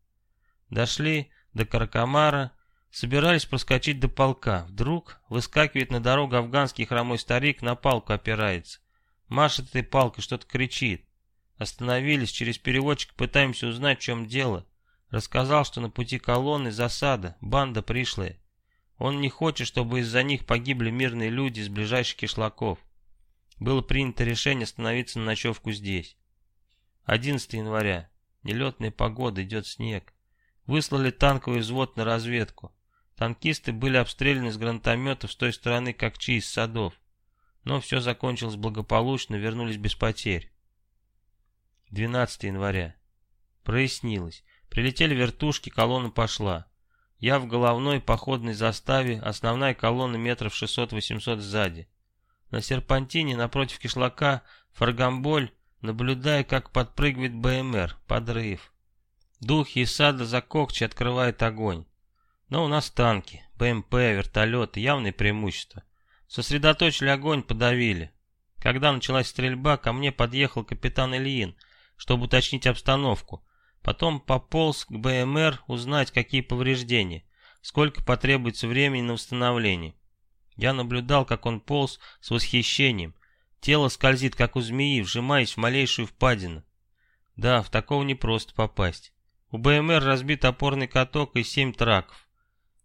Дошли до Каракамара, Собирались проскочить до полка. Вдруг выскакивает на дорогу афганский хромой старик, на палку опирается. Машет этой палкой, что-то кричит. Остановились, через переводчик пытаемся узнать, в чем дело. Рассказал, что на пути колонны засада, банда пришлая. Он не хочет, чтобы из-за них погибли мирные люди из ближайших кишлаков. Было принято решение остановиться на ночевку здесь. 11 января. Нелетная погода, идет снег. Выслали танковый взвод на разведку. Танкисты были обстреляны с гранатометов с той стороны, как чи из садов. Но все закончилось благополучно, вернулись без потерь. 12 января. Прояснилось. Прилетели вертушки, колонна пошла. Я в головной походной заставе, основная колонна метров 600-800 сзади. На серпантине напротив кишлака Фаргамболь, наблюдая, как подпрыгивает БМР, подрыв. Духи из сада за когчи открывает огонь. Но у нас танки, БМП, вертолеты, явное преимущество. Сосредоточили огонь, подавили. Когда началась стрельба, ко мне подъехал капитан Ильин, чтобы уточнить обстановку. Потом пополз к БМР узнать, какие повреждения, сколько потребуется времени на восстановление. Я наблюдал, как он полз с восхищением. Тело скользит, как у змеи, вжимаясь в малейшую впадину. Да, в такого не просто попасть. У БМР разбит опорный каток и семь траков.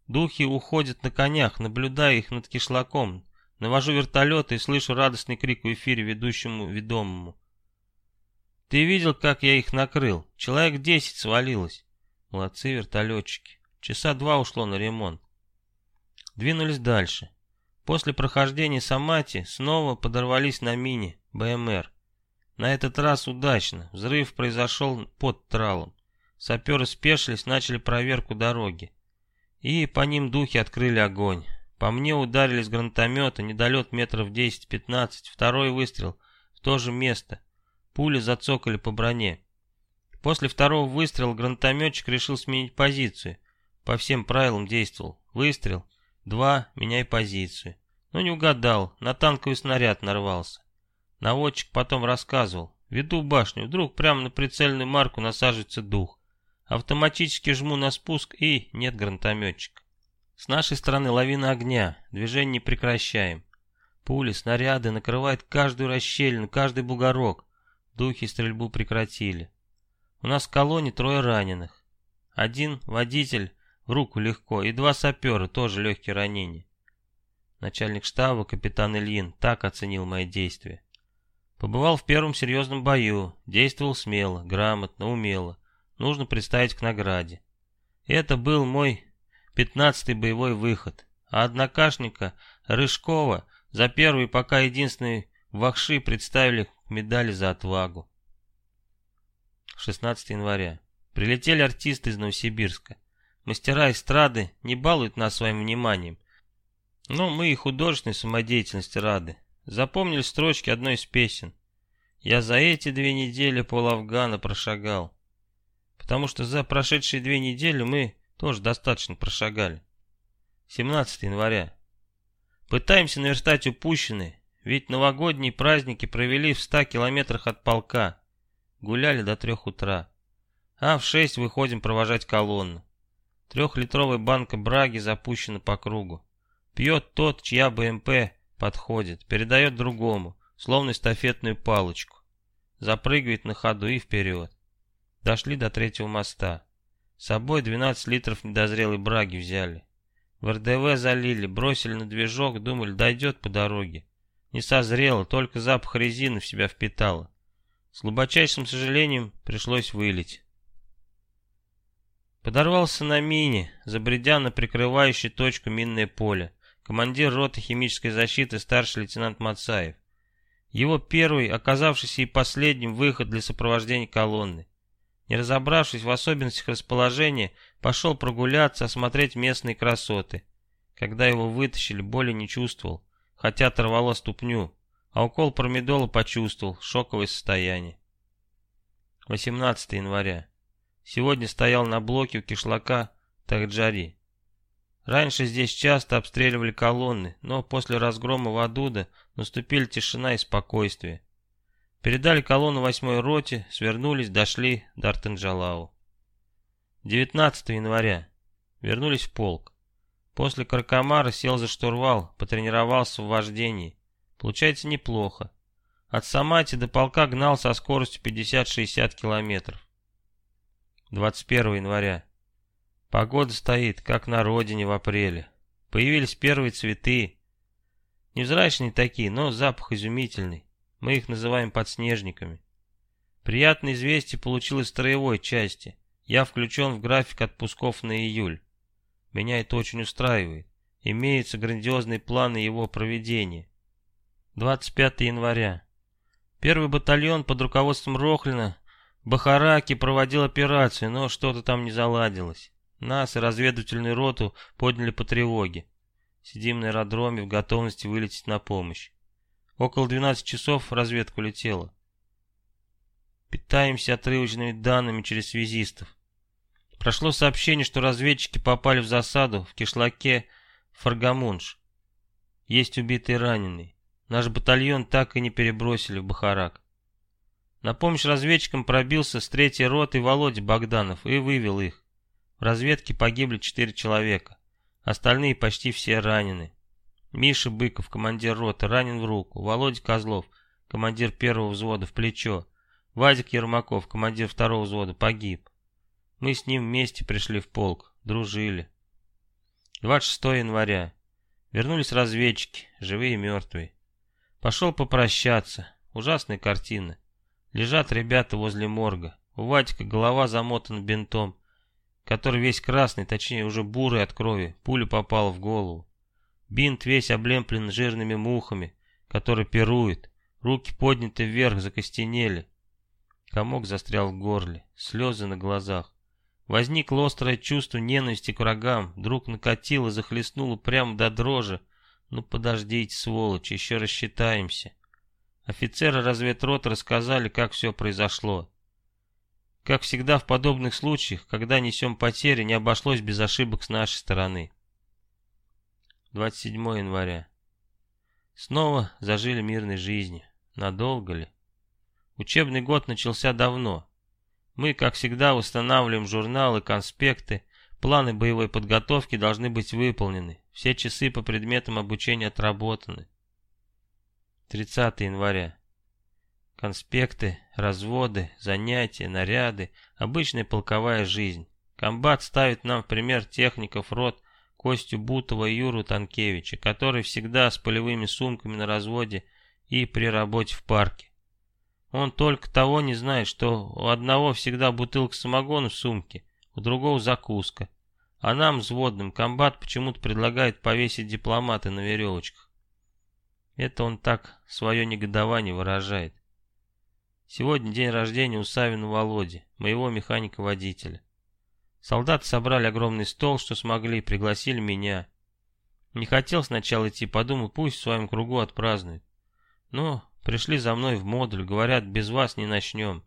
Духи уходят на конях, наблюдая их над кишлаком. Навожу вертолет и слышу радостный крик в эфире ведущему ведомому. Ты видел, как я их накрыл? Человек десять свалилось. Молодцы вертолетчики. Часа два ушло на ремонт. Двинулись дальше. После прохождения Самати снова подорвались на мине БМР. На этот раз удачно. Взрыв произошел под тралом. Саперы спешились, начали проверку дороги. И по ним духи открыли огонь. По мне ударили с гранатомета, недолет метров 10-15, второй выстрел в то же место. Пули зацокали по броне. После второго выстрела гранатометчик решил сменить позицию. По всем правилам действовал. Выстрел. Два. Меняй позицию. Но не угадал. На танковый снаряд нарвался. Наводчик потом рассказывал. Веду башню. Вдруг прямо на прицельную марку насаживается дух. Автоматически жму на спуск и нет гранатометчика. С нашей стороны лавина огня. Движение не прекращаем. Пули, снаряды накрывают каждую расщелину, каждый бугорок. Духи стрельбу прекратили. У нас в колонне трое раненых. Один водитель в руку легко, и два сапера, тоже легкие ранения. Начальник штаба, капитан Ильин, так оценил мои действия. Побывал в первом серьезном бою, действовал смело, грамотно, умело. Нужно представить к награде. Это был мой пятнадцатый боевой выход, а однокашника Рыжкова за первый пока единственный вахши представили медали за отвагу. 16 января. Прилетели артисты из Новосибирска. Мастера эстрады не балуют нас своим вниманием. Но мы и художественной самодеятельности рады. Запомнили строчки одной из песен. Я за эти две недели пол Афгана прошагал. Потому что за прошедшие две недели мы тоже достаточно прошагали. 17 января. Пытаемся наверстать упущенные, ведь новогодние праздники провели в ста километрах от полка. Гуляли до трех утра. А в шесть выходим провожать колонну. Трехлитровая банка браги запущена по кругу. Пьет тот, чья БМП подходит, передает другому, словно эстафетную палочку. Запрыгивает на ходу и вперед. Дошли до третьего моста. С собой 12 литров недозрелой браги взяли. В РДВ залили, бросили на движок, думали, дойдет по дороге. Не созрело, только запах резины в себя впитало. С глубочайшим сожалением пришлось вылить. Подорвался на мине, забредя на прикрывающий точку минное поле. Командир роты химической защиты старший лейтенант Мацаев. Его первый, оказавшийся и последним выход для сопровождения колонны. Не разобравшись в особенностях расположения, пошел прогуляться, осмотреть местные красоты. Когда его вытащили, боли не чувствовал, хотя оторвало ступню, а укол промедола почувствовал, шоковое состояние. 18 января. Сегодня стоял на блоке у кишлака Тахджари. Раньше здесь часто обстреливали колонны, но после разгрома Вадуда наступили тишина и спокойствие. Передали колонну восьмой роте, свернулись, дошли до Артенджалау. 19 января. Вернулись в полк. После Каркамара сел за штурвал, потренировался в вождении. Получается неплохо. От Самати до полка гнал со скоростью 50-60 километров. 21 января. Погода стоит, как на родине в апреле. Появились первые цветы. Невзрачные такие, но запах изумительный. Мы их называем подснежниками. Приятное известие получилось в строевой части. Я включен в график отпусков на июль. Меня это очень устраивает. Имеются грандиозные планы его проведения. 25 января. Первый батальон под руководством Рохлина в Бахараке проводил операцию, но что-то там не заладилось. Нас и разведывательную роту подняли по тревоге. Сидим на аэродроме в готовности вылететь на помощь. Около 12 часов разведка улетела. Питаемся отрывочными данными через связистов. Прошло сообщение, что разведчики попали в засаду в кишлаке Фаргамунш. Есть убитый и раненый. Наш батальон так и не перебросили в Бахарак. На помощь разведчикам пробился с третьей роты Володя Богданов и вывел их. В разведке погибли четыре человека. Остальные почти все ранены. Миша Быков, командир роты, ранен в руку. Володя Козлов, командир первого взвода, в плечо. Вадик Ермаков, командир второго взвода, погиб. Мы с ним вместе пришли в полк, дружили. 26 января. Вернулись разведчики, живые и мертвые. Пошел попрощаться. Ужасная картина. Лежат ребята возле морга. У Вадика голова замотана бинтом, который весь красный, точнее уже бурый от крови. Пуля попала в голову. Бинт весь облемплен жирными мухами, которые пируют. Руки подняты вверх, закостенели. Комок застрял в горле, слезы на глазах. Возникло острое чувство ненависти к врагам, вдруг накатило, захлестнуло прямо до дрожи. Ну подождите, сволочь, еще рассчитаемся. Офицеры разведроты рассказали, как все произошло. Как всегда в подобных случаях, когда несем потери, не обошлось без ошибок с нашей стороны. 27 января. Снова зажили мирной жизнью. Надолго ли? Учебный год начался давно. Мы, как всегда, устанавливаем журналы, конспекты, планы боевой подготовки должны быть выполнены, все часы по предметам обучения отработаны. 30 января. Конспекты, разводы, занятия, наряды, обычная полковая жизнь. Комбат ставит нам в пример техников рот Костю Бутова и Юру Танкевича, который всегда с полевыми сумками на разводе и при работе в парке. Он только того не знает, что у одного всегда бутылка самогона в сумке, у другого закуска. А нам, взводным, комбат почему-то предлагает повесить дипломаты на веревочках. Это он так свое негодование выражает. Сегодня день рождения у Савина Володи, моего механика-водителя. Солдаты собрали огромный стол, что смогли, пригласили меня. Не хотел сначала идти, подумал, пусть в своем кругу отпразднует. Но Пришли за мной в модуль, говорят, без вас не начнем.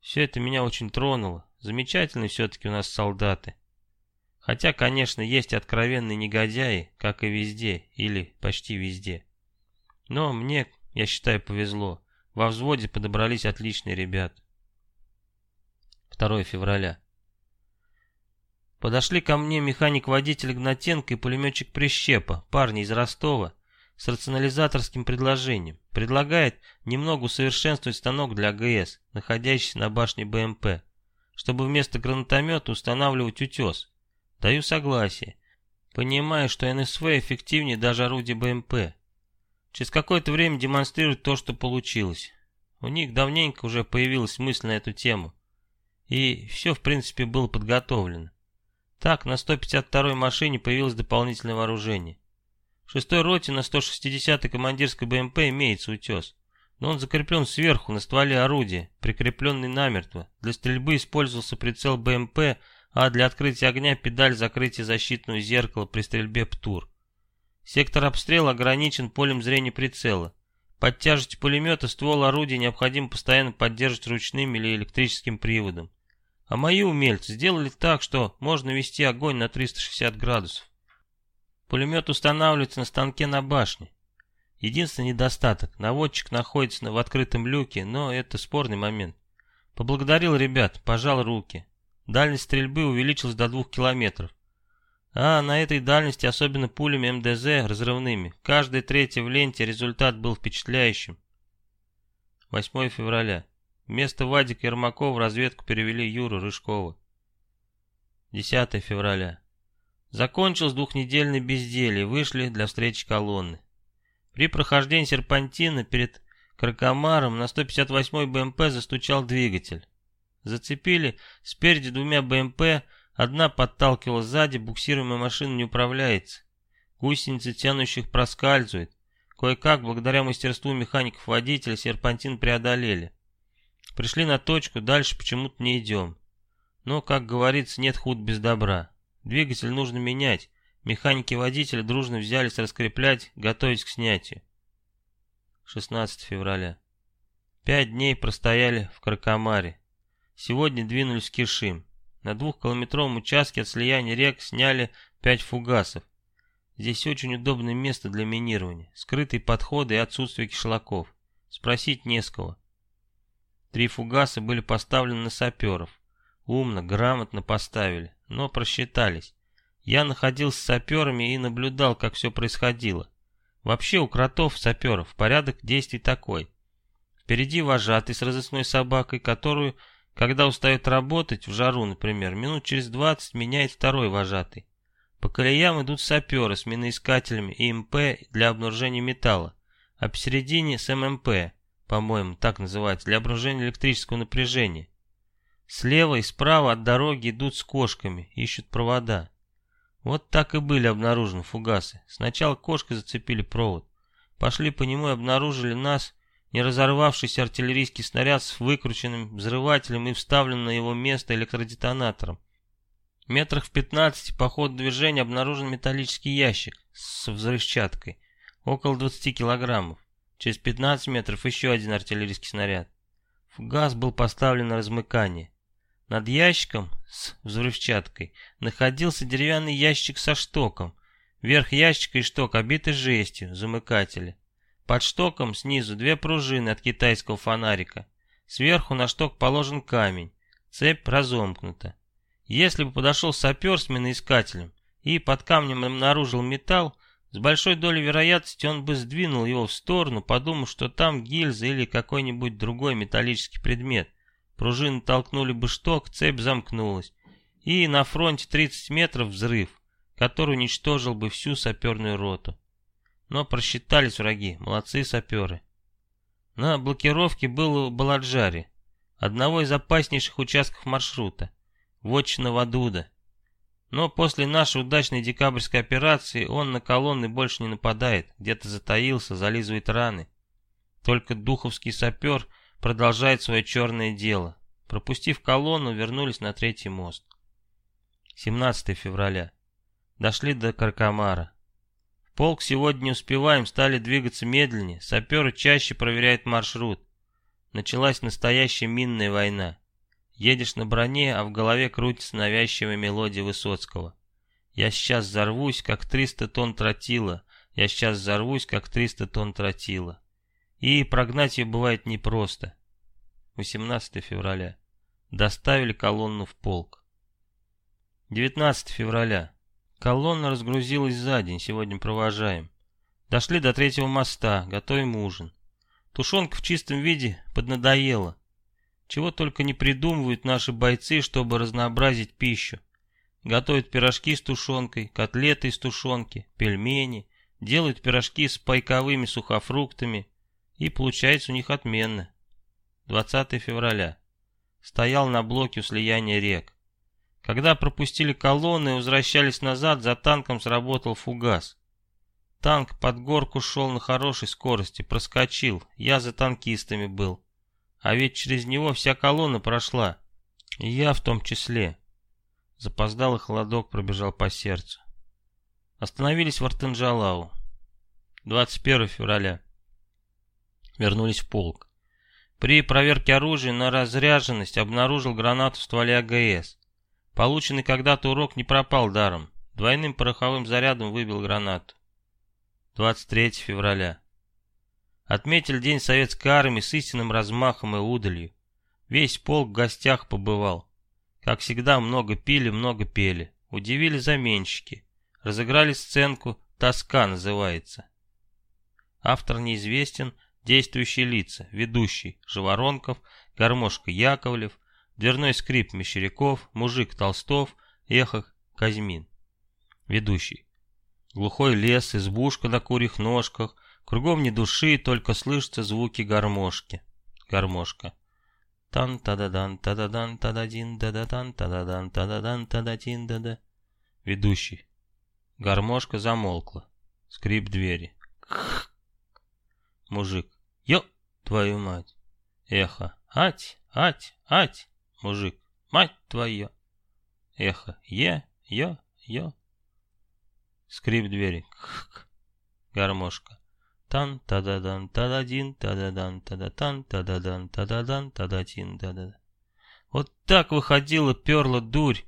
Все это меня очень тронуло. Замечательные все-таки у нас солдаты. Хотя, конечно, есть откровенные негодяи, как и везде, или почти везде. Но мне, я считаю, повезло. Во взводе подобрались отличные ребята. 2 февраля. Подошли ко мне механик-водитель Гнатенко и пулеметчик Прищепа, парни из Ростова, с рационализаторским предложением. Предлагает немного усовершенствовать станок для АГС, находящийся на башне БМП, чтобы вместо гранатомета устанавливать утес. Даю согласие. Понимаю, что НСВ эффективнее даже орудия БМП. Через какое-то время демонстрируют то, что получилось. У них давненько уже появилась мысль на эту тему. И все, в принципе, было подготовлено. Так, на 152-й машине появилось дополнительное вооружение. Шестой роте на 160-й командирской БМП имеется утес, но он закреплен сверху на стволе орудия, прикрепленный намертво. Для стрельбы использовался прицел БМП, а для открытия огня педаль закрытия защитного зеркала при стрельбе ПТУР. Сектор обстрела ограничен полем зрения прицела. Под тяжестью пулемета ствол орудия необходимо постоянно поддерживать ручным или электрическим приводом. А мои умельцы сделали так, что можно вести огонь на 360 градусов. Пулемет устанавливается на станке на башне. Единственный недостаток. Наводчик находится в открытом люке, но это спорный момент. Поблагодарил ребят, пожал руки. Дальность стрельбы увеличилась до двух километров. А на этой дальности, особенно пулями МДЗ разрывными, каждая третья в ленте результат был впечатляющим. 8 февраля. Вместо Вадика Ермакова в разведку перевели Юру Рыжкова. 10 февраля. Закончилось двухнедельное безделье, вышли для встречи колонны. При прохождении серпантина перед Кракомаром на 158-й БМП застучал двигатель. Зацепили спереди двумя БМП, одна подталкивала сзади, буксируемая машина не управляется. Гусеницы тянущих проскальзывают. Кое-как, благодаря мастерству механиков-водителя, серпантин преодолели. Пришли на точку, дальше почему-то не идем. Но, как говорится, нет худ без добра. Двигатель нужно менять. Механики водителя дружно взялись раскреплять, готовясь к снятию. 16 февраля. Пять дней простояли в Кракомаре. Сегодня двинулись в Кишим. На двухкилометровом участке от слияния рек сняли пять фугасов. Здесь очень удобное место для минирования. Скрытые подходы и отсутствие кишлаков. Спросить не с кого. Три фугаса были поставлены на саперов. Умно, грамотно поставили, но просчитались. Я находился с саперами и наблюдал, как все происходило. Вообще у кротов, саперов, порядок действий такой. Впереди вожатый с разыскной собакой, которую, когда устает работать, в жару, например, минут через двадцать меняет второй вожатый. По колеям идут саперы с миноискателями и МП для обнаружения металла, а посередине с ММП, по-моему, так называется, для обнаружения электрического напряжения. Слева и справа от дороги идут с кошками, ищут провода. Вот так и были обнаружены фугасы. Сначала кошкой зацепили провод. Пошли по нему и обнаружили нас, не разорвавшийся артиллерийский снаряд с выкрученным взрывателем и вставленным на его место электродетонатором. Метрах в 15 по ходу движения обнаружен металлический ящик с взрывчаткой, около 20 килограммов. Через 15 метров еще один артиллерийский снаряд. Фугас был поставлен на размыкание. Над ящиком с взрывчаткой находился деревянный ящик со штоком. Верх ящика и шток обиты жестью, замыкатели. Под штоком снизу две пружины от китайского фонарика. Сверху на шток положен камень. Цепь разомкнута. Если бы подошел сапер с миноискателем и под камнем обнаружил металл, с большой долей вероятности он бы сдвинул его в сторону, подумав, что там гильза или какой-нибудь другой металлический предмет. Пружины толкнули бы шток, цепь замкнулась. И на фронте 30 метров взрыв, который уничтожил бы всю саперную роту. Но просчитались враги, молодцы саперы. На блокировке был Баладжари, одного из опаснейших участков маршрута, вотчина Вадуда. Но после нашей удачной декабрьской операции он на колонны больше не нападает, где-то затаился, зализывает раны. Только духовский сапер продолжает свое черное дело. Пропустив колонну, вернулись на третий мост. 17 февраля. Дошли до Каркамара. Полк сегодня не успеваем, стали двигаться медленнее, саперы чаще проверяют маршрут. Началась настоящая минная война. Едешь на броне, а в голове крутится навязчивая мелодия Высоцкого. Я сейчас взорвусь, как 300 тонн тротила. Я сейчас взорвусь, как 300 тонн тротила. И прогнать ее бывает непросто. 18 февраля. Доставили колонну в полк. 19 февраля. Колонна разгрузилась за день, сегодня провожаем. Дошли до третьего моста, готовим ужин. Тушенка в чистом виде поднадоела. Чего только не придумывают наши бойцы, чтобы разнообразить пищу. Готовят пирожки с тушенкой, котлеты из тушенки, пельмени, делают пирожки с пайковыми сухофруктами, и получается у них отменно. 20 февраля. Стоял на блоке у слияния рек. Когда пропустили колонны и возвращались назад, за танком сработал фугас. Танк под горку шел на хорошей скорости, проскочил, я за танкистами был. А ведь через него вся колонна прошла, и я в том числе. Запоздалый холодок пробежал по сердцу. Остановились в Артенджалау. 21 февраля. Вернулись в полк. При проверке оружия на разряженность обнаружил гранату в стволе АГС. Полученный когда-то урок не пропал даром. Двойным пороховым зарядом выбил гранату. 23 февраля. Отметили День Советской Армии с истинным размахом и удалью. Весь полк в гостях побывал. Как всегда, много пили, много пели. Удивили заменщики. Разыграли сценку «Тоска» называется. Автор неизвестен, действующие лица, ведущий Живоронков, гармошка Яковлев, дверной скрип Мещеряков, мужик Толстов, эхо Казьмин. Ведущий. Глухой лес, избушка на курьих ножках, Кругом ни души, только слышатся звуки гармошки. Гармошка. тан та да дан та да дан та да дин да да тан та да дан та да дан та да дин да да Ведущий. Гармошка замолкла. Скрип двери. Мужик. Ё, твою мать. Эхо. Ать, ать, ать. Мужик. Мать твою. Эхо. Е, ё, ё. Скрип двери. Гармошка. Тан тададан тададин тададан тадатан тададан тададан тадатин тадада. Вот так выходила, перла дурь.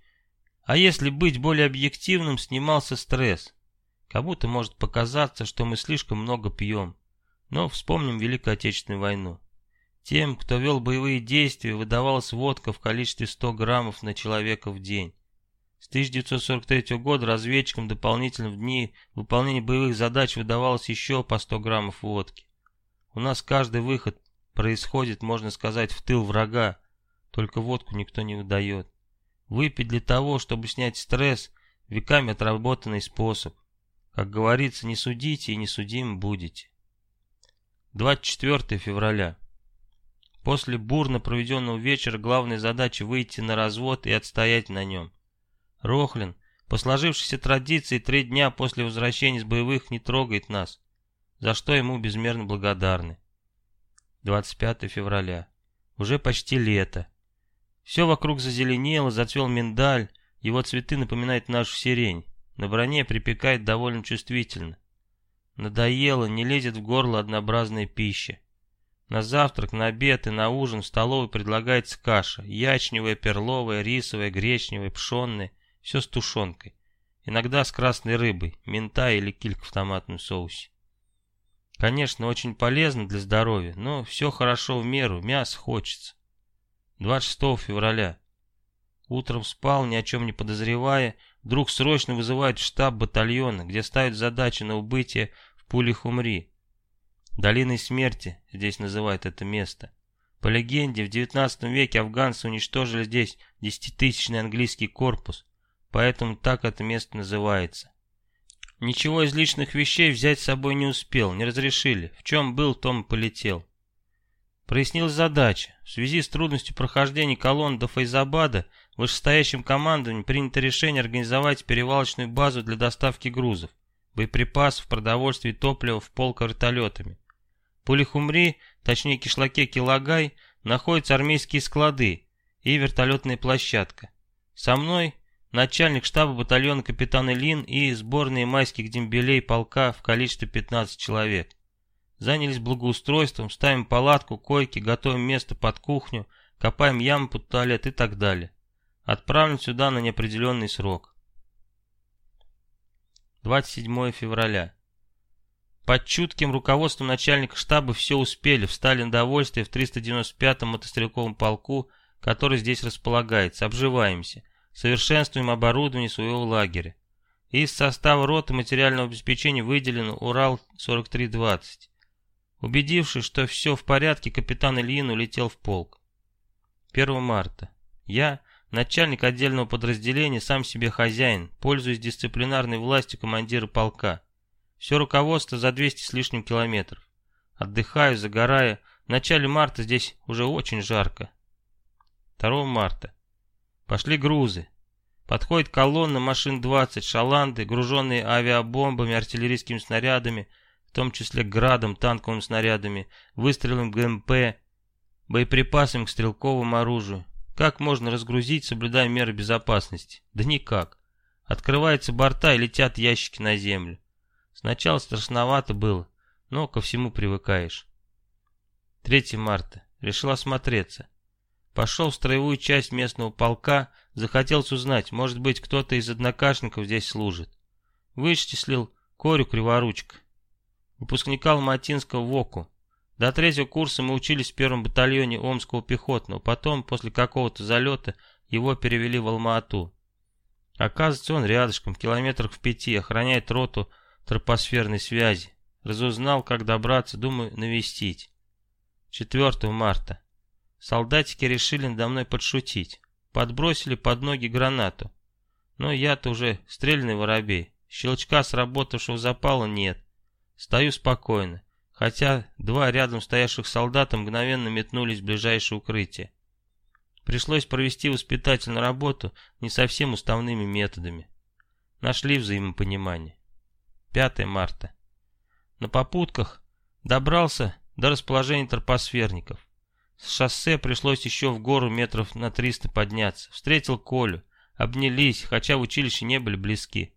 А если быть более объективным, снимался стресс. Кому-то может показаться, что мы слишком много пьем. Но вспомним Великую Отечественную войну. Тем, кто вел боевые действия, выдавалась водка в количестве 100 граммов на человека в день. С 1943 года разведчикам дополнительно в дни выполнения боевых задач выдавалось еще по 100 граммов водки. У нас каждый выход происходит, можно сказать, в тыл врага, только водку никто не выдает. Выпить для того, чтобы снять стресс, веками отработанный способ. Как говорится, не судите и не судим будете. 24 февраля. После бурно проведенного вечера главная задача выйти на развод и отстоять на нем. Рохлин, по сложившейся традиции, три дня после возвращения с боевых не трогает нас, за что ему безмерно благодарны. 25 февраля. Уже почти лето. Все вокруг зазеленело, зацвел миндаль, его цветы напоминают нашу сирень. На броне припекает довольно чувствительно. Надоело, не лезет в горло однообразная пища. На завтрак, на обед и на ужин в столовой предлагается каша. Ячневая, перловая, рисовая, гречневая, пшенная. Все с тушенкой. Иногда с красной рыбой, мента или килька в томатном соусе. Конечно, очень полезно для здоровья, но все хорошо в меру, мясо хочется. 26 февраля. Утром спал, ни о чем не подозревая, вдруг срочно вызывают в штаб батальона, где ставят задачи на убытие в Пулихумри. Долиной смерти здесь называют это место. По легенде, в 19 веке афганцы уничтожили здесь десятитысячный английский корпус, поэтому так это место называется. Ничего из личных вещей взять с собой не успел, не разрешили. В чем был, том полетел. Прояснилась задача. В связи с трудностью прохождения колонн до Файзабада вышестоящим командованием принято решение организовать перевалочную базу для доставки грузов, боеприпасов, продовольствия и топлива в полк вертолетами. Пулихумри, точнее кишлаке Килагай, находятся армейские склады и вертолетная площадка. Со мной начальник штаба батальона капитан Ильин и сборные майских дембелей полка в количестве 15 человек. Занялись благоустройством, ставим палатку, койки, готовим место под кухню, копаем яму под туалет и так далее. Отправлен сюда на неопределенный срок. 27 февраля. Под чутким руководством начальника штаба все успели, встали на довольствие в 395-м мотострелковом полку, который здесь располагается, обживаемся совершенствуем оборудование своего лагеря. Из состава роты материального обеспечения выделен Урал-4320. Убедившись, что все в порядке, капитан Ильин улетел в полк. 1 марта. Я, начальник отдельного подразделения, сам себе хозяин, пользуюсь дисциплинарной властью командира полка. Все руководство за 200 с лишним километров. Отдыхаю, загораю. В начале марта здесь уже очень жарко. 2 марта. Пошли грузы. Подходит колонна машин 20, шаланды, груженные авиабомбами, артиллерийскими снарядами, том числе градом, танковыми снарядами, выстрелом ГМП, боеприпасами к стрелковому оружию. Как можно разгрузить, соблюдая меры безопасности? Да никак. Открываются борта и летят ящики на землю. Сначала страшновато было, но ко всему привыкаешь. 3 марта. Решил осмотреться. Пошел в строевую часть местного полка, захотелось узнать, может быть, кто-то из однокашников здесь служит. Вычислил Корю Криворучка, выпускника Алматинского ВОКу. До третьего курса мы учились в первом батальоне Омского пехотного, потом, после какого-то залета, его перевели в Алма-Ату. Оказывается, он рядышком, километрах в пяти, охраняет роту тропосферной связи. Разузнал, как добраться, думаю, навестить. 4 марта. Солдатики решили надо мной подшутить. Подбросили под ноги гранату. Но я-то уже стрельный воробей. Щелчка сработавшего запала нет. Стою спокойно. Хотя два рядом стоявших солдата мгновенно метнулись в ближайшее укрытие. Пришлось провести воспитательную работу не совсем уставными методами. Нашли взаимопонимание. 5 марта. На попутках добрался до расположения тропосферников. С шоссе пришлось еще в гору метров на триста подняться. Встретил Колю. Обнялись, хотя в училище не были близки.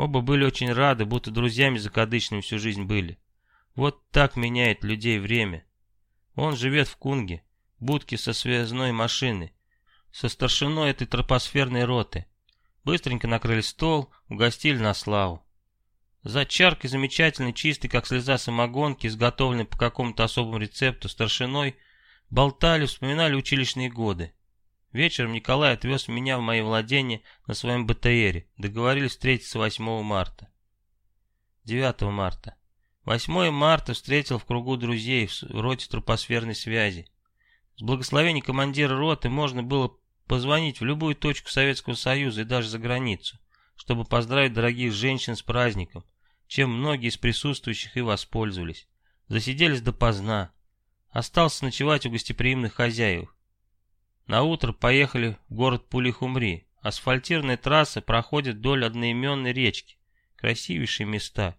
Оба были очень рады, будто друзьями закадычными всю жизнь были. Вот так меняет людей время. Он живет в Кунге, будке со связной машины, со старшиной этой тропосферной роты. Быстренько накрыли стол, угостили на славу. За чаркой замечательной, чистой, как слеза самогонки, изготовленной по какому-то особому рецепту старшиной, болтали, вспоминали училищные годы. Вечером Николай отвез меня в мои владения на своем БТРе. Договорились встретиться 8 марта. 9 марта. 8 марта встретил в кругу друзей в роте трупосферной связи. С благословения командира роты можно было позвонить в любую точку Советского Союза и даже за границу, чтобы поздравить дорогих женщин с праздником, чем многие из присутствующих и воспользовались. Засиделись допоздна. Остался ночевать у гостеприимных хозяев. На утро поехали в город Пулихумри. Асфальтированная трасса проходит вдоль одноименной речки. Красивейшие места.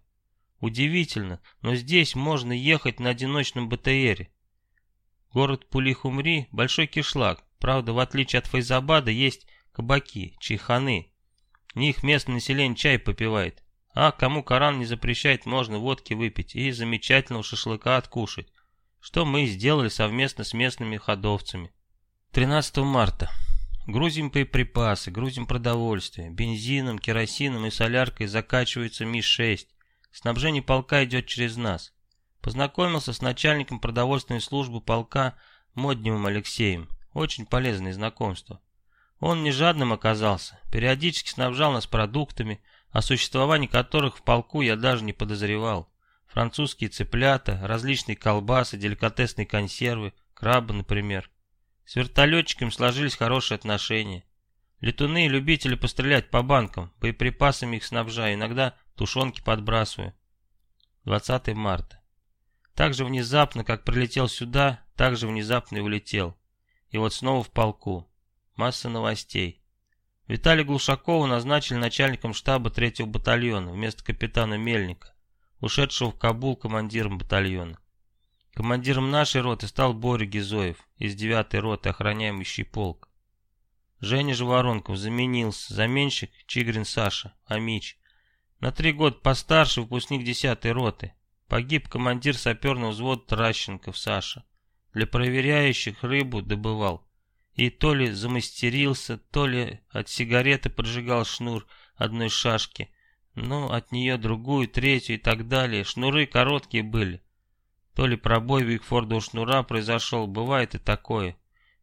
Удивительно, но здесь можно ехать на одиночном БТРе. Город Пулихумри – большой кишлак. Правда, в отличие от Файзабада, есть кабаки, чайханы. В них местное население чай попивает. А кому Коран не запрещает, можно водки выпить и замечательного шашлыка откушать. Что мы и сделали совместно с местными ходовцами. 13 марта. Грузим боеприпасы, грузим продовольствие. Бензином, керосином и соляркой закачивается Ми-6. Снабжение полка идет через нас. Познакомился с начальником продовольственной службы полка Модневым Алексеем. Очень полезное знакомство. Он не жадным оказался, периодически снабжал нас продуктами, о существовании которых в полку я даже не подозревал. Французские цыплята, различные колбасы, деликатесные консервы, крабы, например. С вертолетчиками сложились хорошие отношения. Летуны и любители пострелять по банкам, боеприпасами их снабжаю, иногда тушенки подбрасываю. 20 марта. Так же внезапно, как прилетел сюда, так же внезапно и улетел. И вот снова в полку. Масса новостей. Виталия Глушакова назначили начальником штаба третьего батальона вместо капитана Мельника, ушедшего в Кабул командиром батальона. Командиром нашей роты стал Боря Гизоев из 9-й роты, охраняемый полк. Женя Живоронков заменился, заменщик Чигрин Саша, Амич. На три года постарше, выпускник 10-й роты. Погиб командир саперного взвода Тращенков Саша. Для проверяющих рыбу добывал. И то ли замастерился, то ли от сигареты поджигал шнур одной шашки, ну, от нее другую, третью и так далее. Шнуры короткие были. То ли пробой Викфорда у шнура произошел, бывает и такое.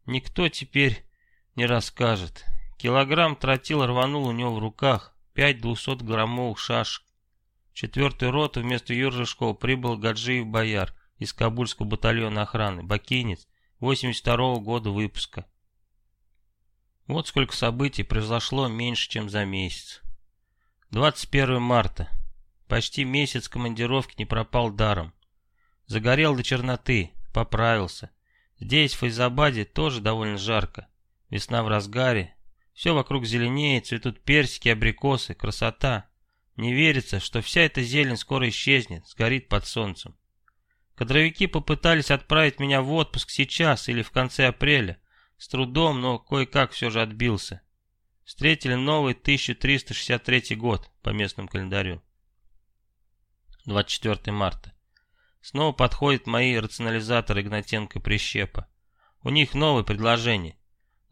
Никто теперь не расскажет. Килограмм тротил рванул у него в руках, пять двухсотграммовых шашек. четвертую роту вместо Юржишкова прибыл Гаджиев Бояр из Кабульского батальона охраны, бакинец, 82 -го года выпуска. Вот сколько событий произошло меньше, чем за месяц. 21 марта. Почти месяц командировки не пропал даром. Загорел до черноты, поправился. Здесь, в Файзабаде, тоже довольно жарко. Весна в разгаре. Все вокруг зеленеет, цветут персики, абрикосы, красота. Не верится, что вся эта зелень скоро исчезнет, сгорит под солнцем. Кадровики попытались отправить меня в отпуск сейчас или в конце апреля. С трудом, но кое-как все же отбился. Встретили новый 1363 год по местному календарю. 24 марта. Снова подходят мои рационализаторы Игнатенко Прищепа. У них новое предложение.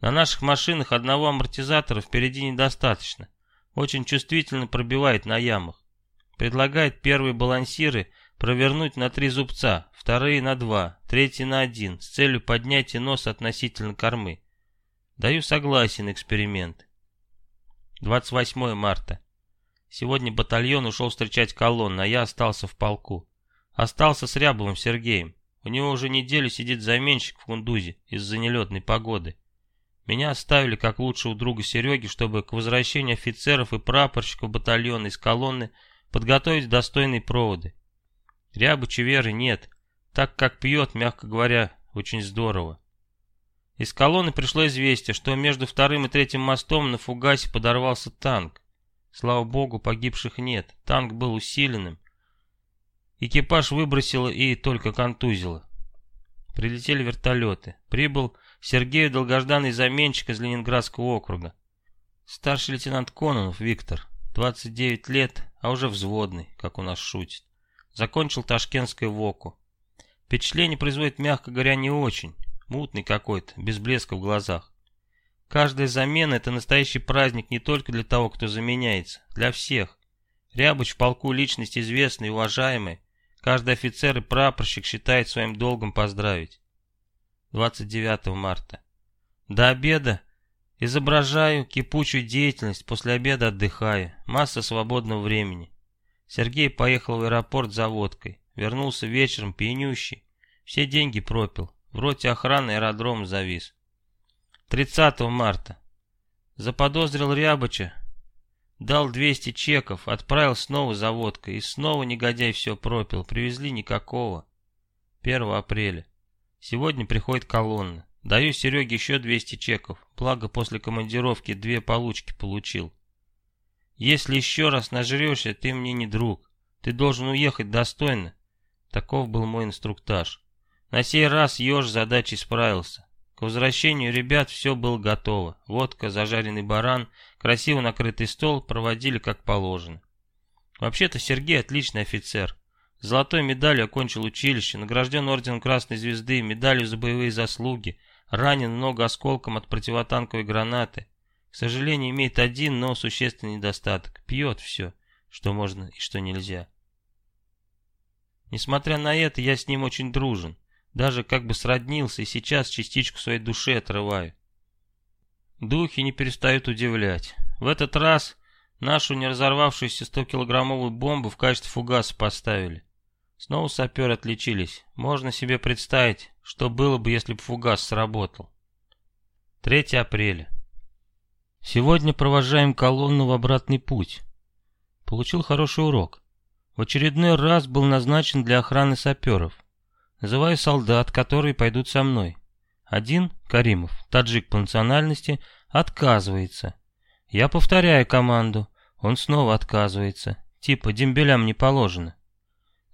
На наших машинах одного амортизатора впереди недостаточно. Очень чувствительно пробивает на ямах. Предлагает первые балансиры провернуть на три зубца, вторые на два, третий на один, с целью поднятия носа относительно кормы. Даю согласие на эксперимент. 28 марта. Сегодня батальон ушел встречать колонну, а я остался в полку. Остался с Рябовым Сергеем. У него уже неделю сидит заменщик в Кундузе из-за нелетной погоды. Меня оставили как лучшего друга Сереги, чтобы к возвращению офицеров и прапорщиков батальона из колонны подготовить достойные проводы. Рябыча веры нет, так как пьет, мягко говоря, очень здорово. Из колонны пришло известие, что между вторым и третьим мостом на фугасе подорвался танк. Слава богу, погибших нет. Танк был усиленным. Экипаж выбросило и только контузило. Прилетели вертолеты. Прибыл Сергей долгожданный заменщик из Ленинградского округа. Старший лейтенант Кононов Виктор, 29 лет, а уже взводный, как у нас шутит. Закончил Ташкентское ВОКу. Впечатление производит, мягко говоря, не очень. Мутный какой-то, без блеска в глазах. Каждая замена – это настоящий праздник не только для того, кто заменяется, для всех. Рябыч в полку личность известная и уважаемая. Каждый офицер и прапорщик считает своим долгом поздравить. 29 марта. До обеда изображаю кипучую деятельность, после обеда отдыхаю. Масса свободного времени. Сергей поехал в аэропорт за водкой. Вернулся вечером пьянющий. Все деньги пропил. В роте охраны аэродром завис. 30 марта. Заподозрил Рябыча. Дал 200 чеков, отправил снова за водкой. И снова негодяй все пропил. Привезли никакого. 1 апреля. Сегодня приходит колонна. Даю Сереге еще 200 чеков. Благо после командировки две получки получил. Если еще раз нажрешься, ты мне не друг. Ты должен уехать достойно. Таков был мой инструктаж. На сей раз еж задачей справился. К возвращению ребят все было готово. Водка, зажаренный баран, красиво накрытый стол проводили как положено. Вообще-то Сергей отличный офицер. Золотой медалью окончил училище, награжден орденом Красной Звезды, медалью за боевые заслуги, ранен много осколком от противотанковой гранаты. К сожалению, имеет один, но существенный недостаток. Пьет все, что можно и что нельзя. Несмотря на это, я с ним очень дружен. Даже как бы сроднился и сейчас частичку своей души отрываю. Духи не перестают удивлять. В этот раз нашу не разорвавшуюся 100-килограммовую бомбу в качестве фугаса поставили. Снова саперы отличились. Можно себе представить, что было бы, если бы фугас сработал. 3 апреля. Сегодня провожаем колонну в обратный путь. Получил хороший урок. В очередной раз был назначен для охраны саперов. Называю солдат, которые пойдут со мной. Один, Каримов, таджик по национальности, отказывается. Я повторяю команду, он снова отказывается. Типа, дембелям не положено.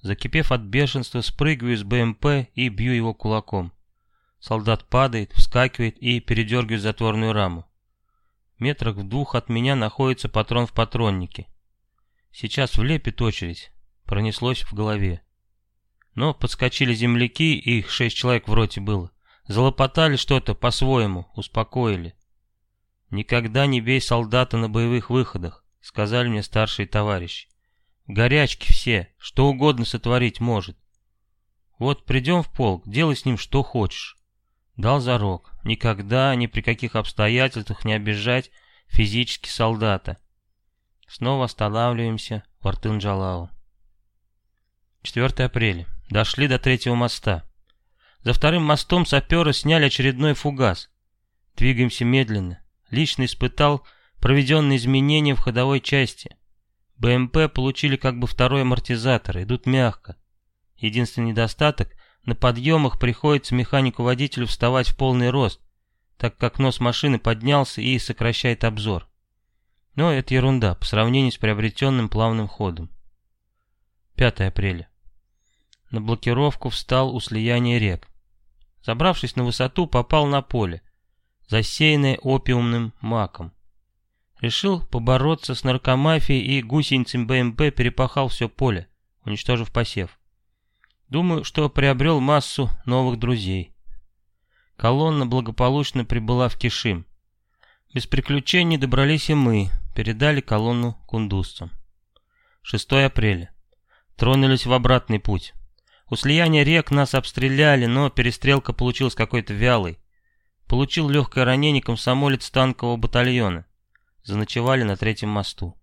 Закипев от бешенства, спрыгиваю с БМП и бью его кулаком. Солдат падает, вскакивает и передергивает затворную раму. Метрах в двух от меня находится патрон в патроннике. Сейчас влепит очередь. Пронеслось в голове. Но подскочили земляки, их шесть человек в роте было. Залопотали что-то по-своему, успокоили. «Никогда не бей солдата на боевых выходах», — сказали мне старшие товарищи. «Горячки все, что угодно сотворить может. Вот придем в полк, делай с ним что хочешь». Дал зарок, никогда, ни при каких обстоятельствах не обижать физически солдата. Снова останавливаемся в Артынджалау. 4 апреля. Дошли до третьего моста. За вторым мостом саперы сняли очередной фугас. Двигаемся медленно. Лично испытал проведенные изменения в ходовой части. БМП получили как бы второй амортизатор, идут мягко. Единственный недостаток – на подъемах приходится механику-водителю вставать в полный рост, так как нос машины поднялся и сокращает обзор. Но это ерунда по сравнению с приобретенным плавным ходом. 5 апреля. На блокировку встал у слияния рек. Забравшись на высоту, попал на поле, засеянное опиумным маком. Решил побороться с наркомафией и гусеницами БМП перепахал все поле, уничтожив посев. Думаю, что приобрел массу новых друзей. Колонна благополучно прибыла в Кишим. Без приключений добрались и мы, передали колонну кундузцам. 6 апреля. Тронулись в обратный путь. У слияния рек нас обстреляли, но перестрелка получилась какой-то вялой. Получил легкое ранение комсомолец танкового батальона. Заночевали на третьем мосту.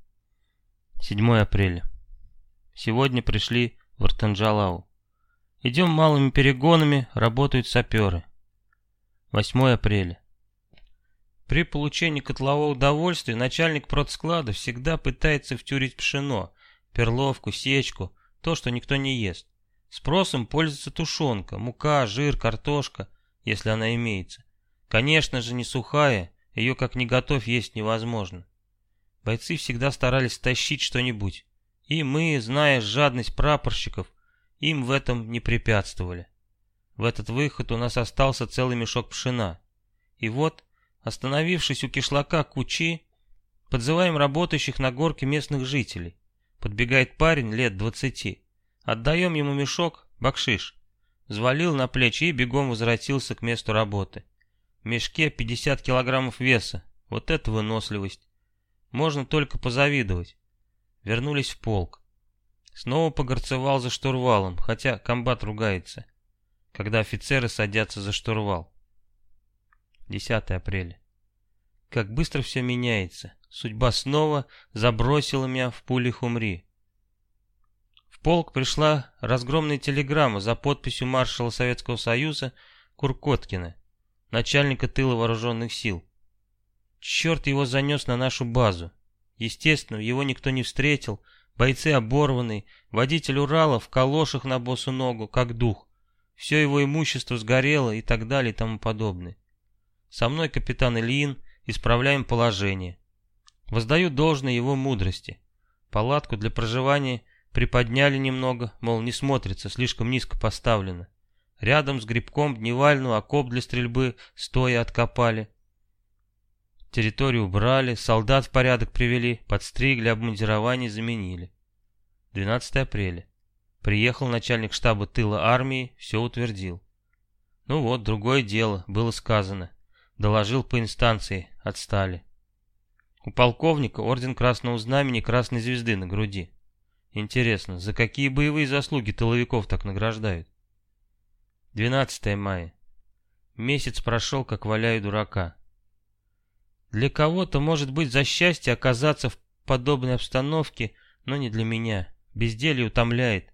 7 апреля. Сегодня пришли в Артанджалау. Идем малыми перегонами, работают саперы. 8 апреля. При получении котлового удовольствия начальник продсклада всегда пытается втюрить пшено, перловку, сечку, то, что никто не ест. Спросом пользуется тушенка, мука, жир, картошка, если она имеется. Конечно же, не сухая, ее как не готовь есть невозможно. Бойцы всегда старались тащить что-нибудь. И мы, зная жадность прапорщиков, им в этом не препятствовали. В этот выход у нас остался целый мешок пшена. И вот, остановившись у кишлака Кучи, подзываем работающих на горке местных жителей. Подбегает парень лет двадцати. Отдаем ему мешок, бакшиш. Взвалил на плечи и бегом возвратился к месту работы. В мешке 50 килограммов веса. Вот это выносливость. Можно только позавидовать. Вернулись в полк. Снова погорцевал за штурвалом, хотя комбат ругается, когда офицеры садятся за штурвал. 10 апреля. Как быстро все меняется. Судьба снова забросила меня в пули хумри. Полк пришла разгромная телеграмма за подписью маршала Советского Союза Куркоткина, начальника тыла вооруженных сил. Черт его занес на нашу базу. Естественно, его никто не встретил, бойцы оборванные, водитель Урала в калошах на босу ногу, как дух. Все его имущество сгорело и так далее и тому подобное. Со мной капитан Ильин, исправляем положение. Воздаю должное его мудрости. Палатку для проживания приподняли немного, мол, не смотрится, слишком низко поставлено. Рядом с грибком дневальную окоп для стрельбы стоя откопали. Территорию убрали, солдат в порядок привели, подстригли, обмундирование заменили. 12 апреля. Приехал начальник штаба тыла армии, все утвердил. Ну вот, другое дело, было сказано. Доложил по инстанции, отстали. У полковника орден Красного Знамени Красной Звезды на груди. Интересно, за какие боевые заслуги тыловиков так награждают? 12 мая. Месяц прошел, как валяю дурака. Для кого-то может быть за счастье оказаться в подобной обстановке, но не для меня. Безделье утомляет.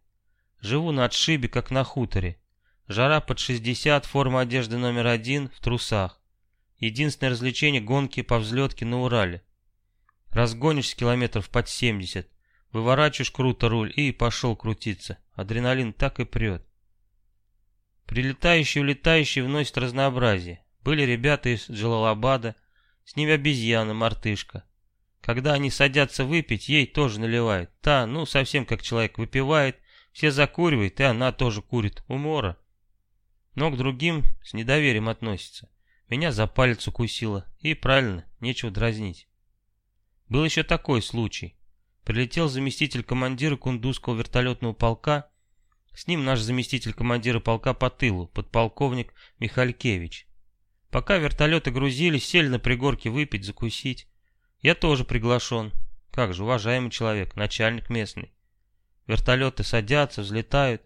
Живу на отшибе, как на хуторе. Жара под 60, форма одежды номер один, в трусах. Единственное развлечение — гонки по взлетке на Урале. Разгонишься километров под 70, выворачиваешь круто руль и пошел крутиться. Адреналин так и прет. Прилетающие и улетающие вносят разнообразие. Были ребята из Джалалабада, с ними обезьяна, мартышка. Когда они садятся выпить, ей тоже наливают. Та, ну, совсем как человек, выпивает, все закуривают, и она тоже курит. Умора. Но к другим с недоверием относится. Меня за палец укусило. И правильно, нечего дразнить. Был еще такой случай. Прилетел заместитель командира Кундузского вертолетного полка. С ним наш заместитель командира полка по тылу, подполковник Михалькевич. Пока вертолеты грузились, сели на пригорке выпить, закусить. Я тоже приглашен. Как же, уважаемый человек, начальник местный. Вертолеты садятся, взлетают.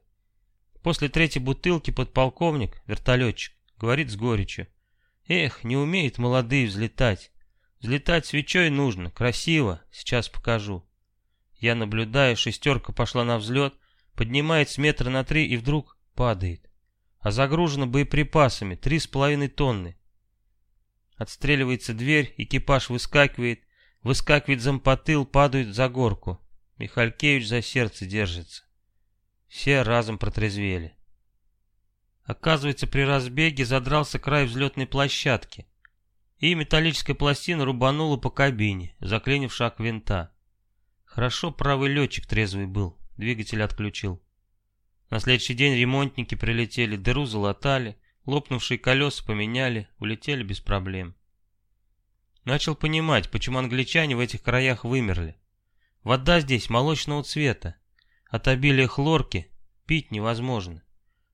После третьей бутылки подполковник, вертолетчик, говорит с горечью. Эх, не умеют молодые взлетать. Взлетать свечой нужно, красиво, сейчас покажу. Я наблюдаю, шестерка пошла на взлет, поднимается с метра на три и вдруг падает а загружена боеприпасами три с половиной тонны. Отстреливается дверь, экипаж выскакивает, выскакивает зампотыл, падает за горку. Михалькевич за сердце держится. Все разом протрезвели. Оказывается, при разбеге задрался край взлетной площадки, и металлическая пластина рубанула по кабине, заклинив шаг винта. Хорошо правый летчик трезвый был, двигатель отключил. На следующий день ремонтники прилетели, дыру залатали, лопнувшие колеса поменяли, улетели без проблем. Начал понимать, почему англичане в этих краях вымерли. Вода здесь молочного цвета. От обилия хлорки пить невозможно.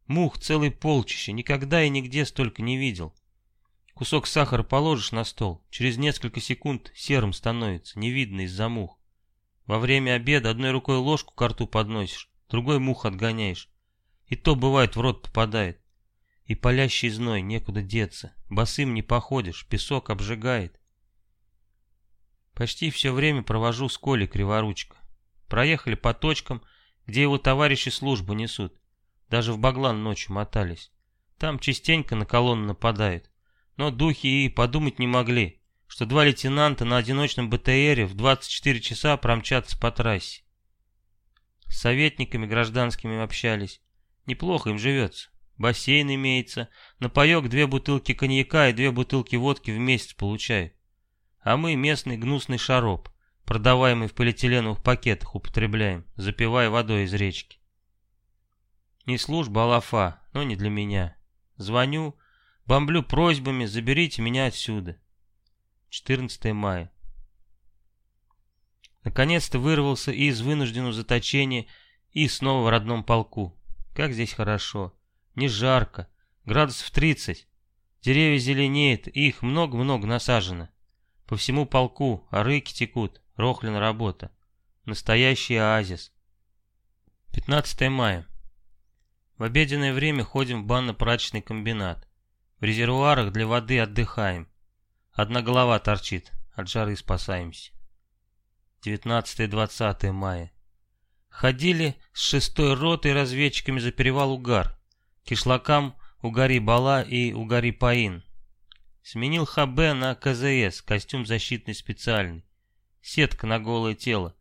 Мух целый полчище, никогда и нигде столько не видел. Кусок сахара положишь на стол, через несколько секунд серым становится, не видно из-за мух. Во время обеда одной рукой ложку к рту подносишь, другой мух отгоняешь. И то бывает в рот попадает. И палящий зной, некуда деться. Босым не походишь, песок обжигает. Почти все время провожу с Колей Криворучка. Проехали по точкам, где его товарищи службу несут. Даже в Баглан ночью мотались. Там частенько на колонну нападают. Но духи и подумать не могли, что два лейтенанта на одиночном БТРе в 24 часа промчатся по трассе. С советниками гражданскими общались. Неплохо им живется. Бассейн имеется, на паек две бутылки коньяка и две бутылки водки в месяц получают. А мы местный гнусный шароп, продаваемый в полиэтиленовых пакетах, употребляем, запивая водой из речки. Не служба, а лафа, но не для меня. Звоню, бомблю просьбами, заберите меня отсюда. 14 мая. Наконец-то вырвался и из вынужденного заточения, и снова в родном полку. Как здесь хорошо. Не жарко. Градусов 30. Деревья зеленеют, их много-много насажено. По всему полку, а текут. Рохлина работа. Настоящий оазис. 15 мая. В обеденное время ходим в банно-прачечный комбинат. В резервуарах для воды отдыхаем. Одна голова торчит, от жары спасаемся. 19-20 мая. Ходили с шестой ротой разведчиками за перевал Угар, кишлакам Угари-Бала и Угари-Паин. Сменил ХБ на КЗС, костюм защитный специальный. Сетка на голое тело.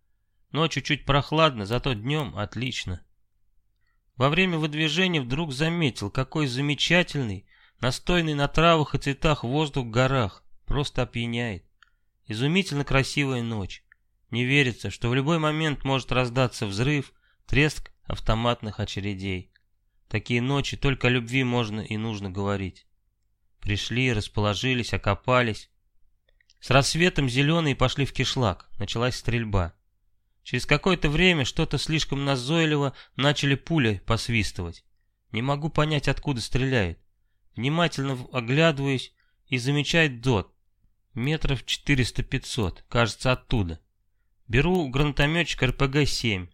Ночью чуть прохладно, зато днем отлично. Во время выдвижения вдруг заметил, какой замечательный, настойный на травах и цветах воздух в горах. Просто опьяняет. Изумительно красивая ночь. Не верится, что в любой момент может раздаться взрыв, треск автоматных очередей. Такие ночи только о любви можно и нужно говорить. Пришли, расположились, окопались. С рассветом зеленые пошли в кишлак. Началась стрельба. Через какое-то время что-то слишком назойливо начали пули посвистывать. Не могу понять, откуда стреляют. Внимательно оглядываюсь и замечает дот. Метров 400-500, кажется, оттуда. Беру гранатометчик РПГ-7.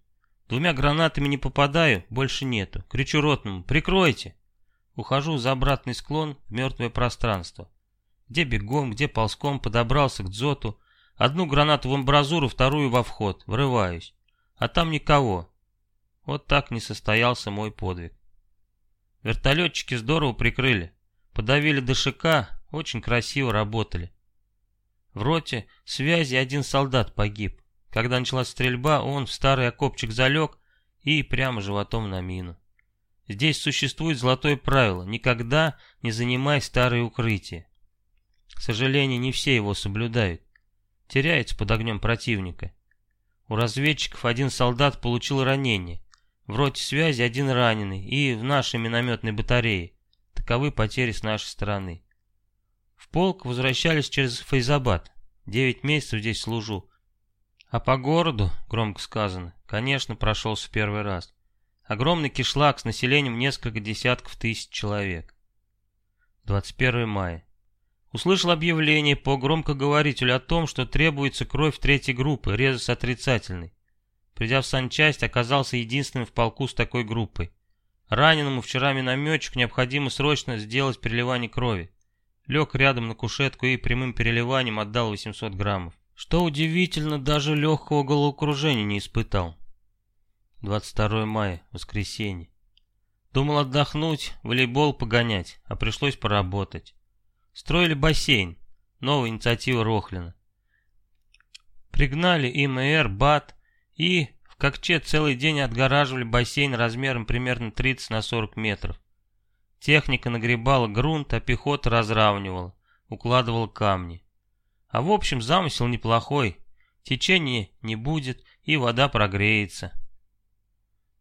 Двумя гранатами не попадаю, больше нету. Кричу ротному «Прикройте!» Ухожу за обратный склон в мертвое пространство. Где бегом, где ползком подобрался к дзоту. Одну гранату в амбразуру, вторую во вход. Врываюсь. А там никого. Вот так не состоялся мой подвиг. Вертолетчики здорово прикрыли. Подавили ДШК, очень красиво работали. В роте связи один солдат погиб. Когда началась стрельба, он в старый окопчик залег и прямо животом на мину. Здесь существует золотое правило – никогда не занимай старые укрытия. К сожалению, не все его соблюдают. Теряется под огнем противника. У разведчиков один солдат получил ранение. В роте связи один раненый и в нашей минометной батарее. Таковы потери с нашей стороны. В полк возвращались через Фейзабад. Девять месяцев здесь служу. А по городу, громко сказано, конечно, прошелся первый раз. Огромный кишлак с населением несколько десятков тысяч человек. 21 мая. Услышал объявление по громкоговорителю о том, что требуется кровь третьей группы, резус отрицательный. Придя в санчасть, оказался единственным в полку с такой группой. Раненому вчера минометчику необходимо срочно сделать переливание крови. Лег рядом на кушетку и прямым переливанием отдал 800 граммов. Что удивительно, даже легкого головокружения не испытал. 22 мая, воскресенье. Думал отдохнуть, волейбол погонять, а пришлось поработать. Строили бассейн, новая инициатива Рохлина. Пригнали ИМР, БАТ и в Кокче целый день отгораживали бассейн размером примерно 30 на 40 метров. Техника нагребала грунт, а пехота разравнивала, укладывала камни. А в общем замысел неплохой. Течения не будет и вода прогреется.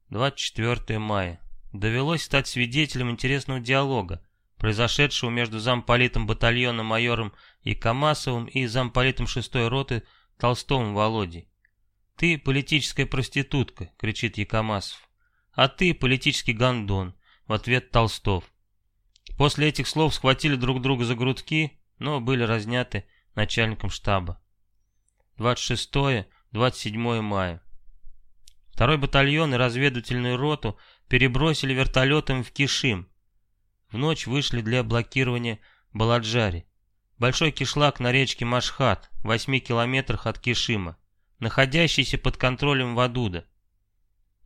24 мая. Довелось стать свидетелем интересного диалога, произошедшего между замполитом батальона майором Икамасовым и замполитом шестой роты Толстовым Володей. «Ты политическая проститутка», — кричит Якомасов. «А ты политический гондон», — в ответ Толстов. После этих слов схватили друг друга за грудки, но были разняты начальником штаба. 26-27 мая. Второй батальон и разведывательную роту перебросили вертолетом в Кишим. В ночь вышли для блокирования Баладжари. Большой кишлак на речке Машхат, в 8 километрах от Кишима, находящийся под контролем Вадуда.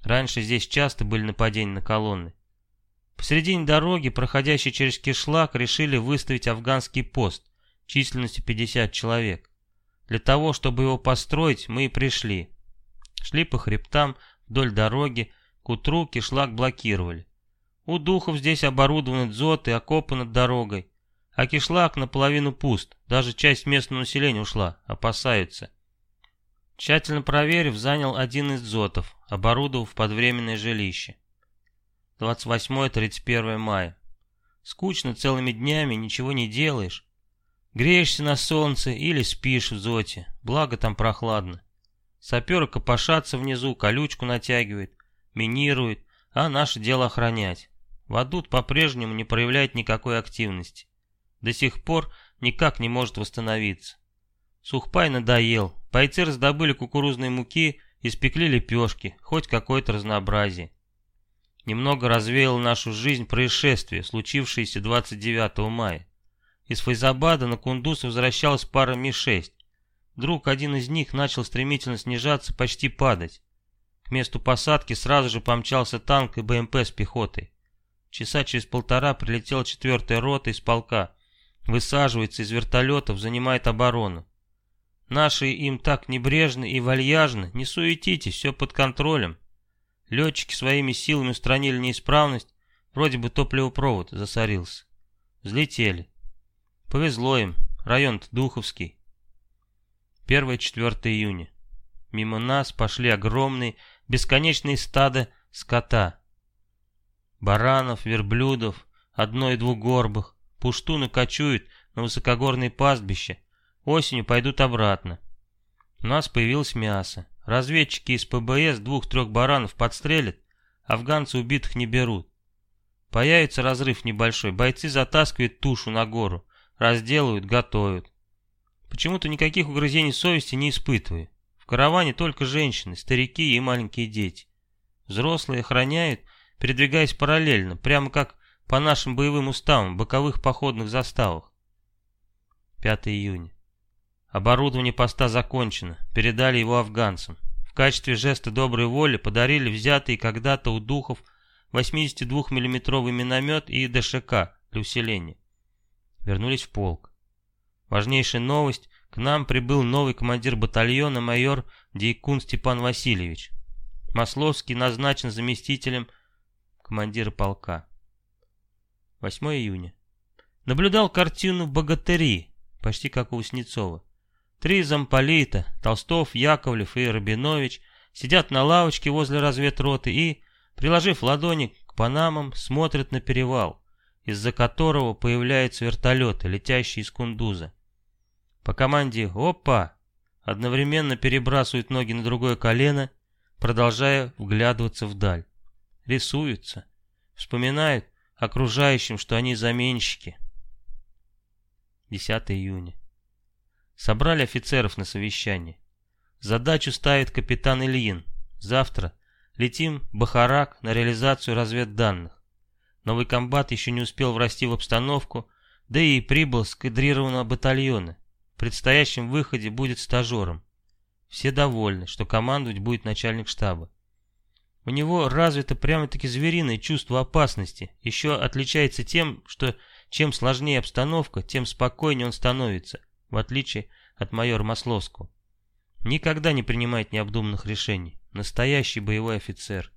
Раньше здесь часто были нападения на колонны. Посередине дороги, проходящей через кишлак, решили выставить афганский пост, численностью 50 человек. Для того, чтобы его построить, мы и пришли. Шли по хребтам вдоль дороги, к утру кишлак блокировали. У духов здесь оборудованы дзоты окопы над дорогой, а кишлак наполовину пуст, даже часть местного населения ушла, опасаются. Тщательно проверив, занял один из дзотов, оборудовав подвременное жилище. 28-31 мая. Скучно целыми днями, ничего не делаешь. Греешься на солнце или спишь в зоте, благо там прохладно. Саперы копошатся внизу, колючку натягивают, минируют, а наше дело охранять. Вадут по-прежнему не проявляет никакой активности. До сих пор никак не может восстановиться. Сухпай надоел, бойцы раздобыли кукурузной муки испекли лепешки, хоть какое-то разнообразие. Немного развеяло нашу жизнь происшествие, случившееся 29 мая. Из Файзабада на Кундус возвращалась пара Ми-6. Вдруг один из них начал стремительно снижаться, почти падать. К месту посадки сразу же помчался танк и БМП с пехотой. Часа через полтора прилетела четвертая рота из полка. Высаживается из вертолетов, занимает оборону. Наши им так небрежны и вальяжны, не суетитесь, все под контролем. Летчики своими силами устранили неисправность, вроде бы топливопровод засорился. Взлетели. Повезло им, район Духовский. 1-4 июня. Мимо нас пошли огромные, бесконечные стада скота. Баранов, верблюдов, одно- и двугорбых. Пуштуны кочуют на высокогорные пастбища. Осенью пойдут обратно. У нас появилось мясо. Разведчики из ПБС двух-трех баранов подстрелят, афганцы убитых не берут. Появится разрыв небольшой, бойцы затаскивают тушу на гору, разделывают, готовят. Почему-то никаких угрызений совести не испытываю. В караване только женщины, старики и маленькие дети. Взрослые охраняют, передвигаясь параллельно, прямо как по нашим боевым уставам, боковых походных заставах. 5 июня. Оборудование поста закончено, передали его афганцам. В качестве жеста доброй воли подарили взятый когда-то у духов 82 миллиметровый миномет и ДШК для усиления. Вернулись в полк. Важнейшая новость, к нам прибыл новый командир батальона майор Дейкун Степан Васильевич. Масловский назначен заместителем командира полка. 8 июня. Наблюдал картину «Богатыри», почти как у Васнецова. Три замполита, Толстов, Яковлев и Рабинович, сидят на лавочке возле разведроты и, приложив ладони к панамам, смотрят на перевал, из-за которого появляются вертолеты, летящие из Кундуза. По команде «Опа!» одновременно перебрасывают ноги на другое колено, продолжая вглядываться вдаль. Рисуются, вспоминают окружающим, что они заменщики. 10 июня. Собрали офицеров на совещание. Задачу ставит капитан Ильин. Завтра летим Бахарак на реализацию разведданных. Новый комбат еще не успел врасти в обстановку, да и прибыл с кадрированного батальона. В предстоящем выходе будет стажером. Все довольны, что командовать будет начальник штаба. У него развито прямо-таки звериное чувство опасности. Еще отличается тем, что чем сложнее обстановка, тем спокойнее он становится в отличие от майора Масловского. Никогда не принимает необдуманных решений. Настоящий боевой офицер.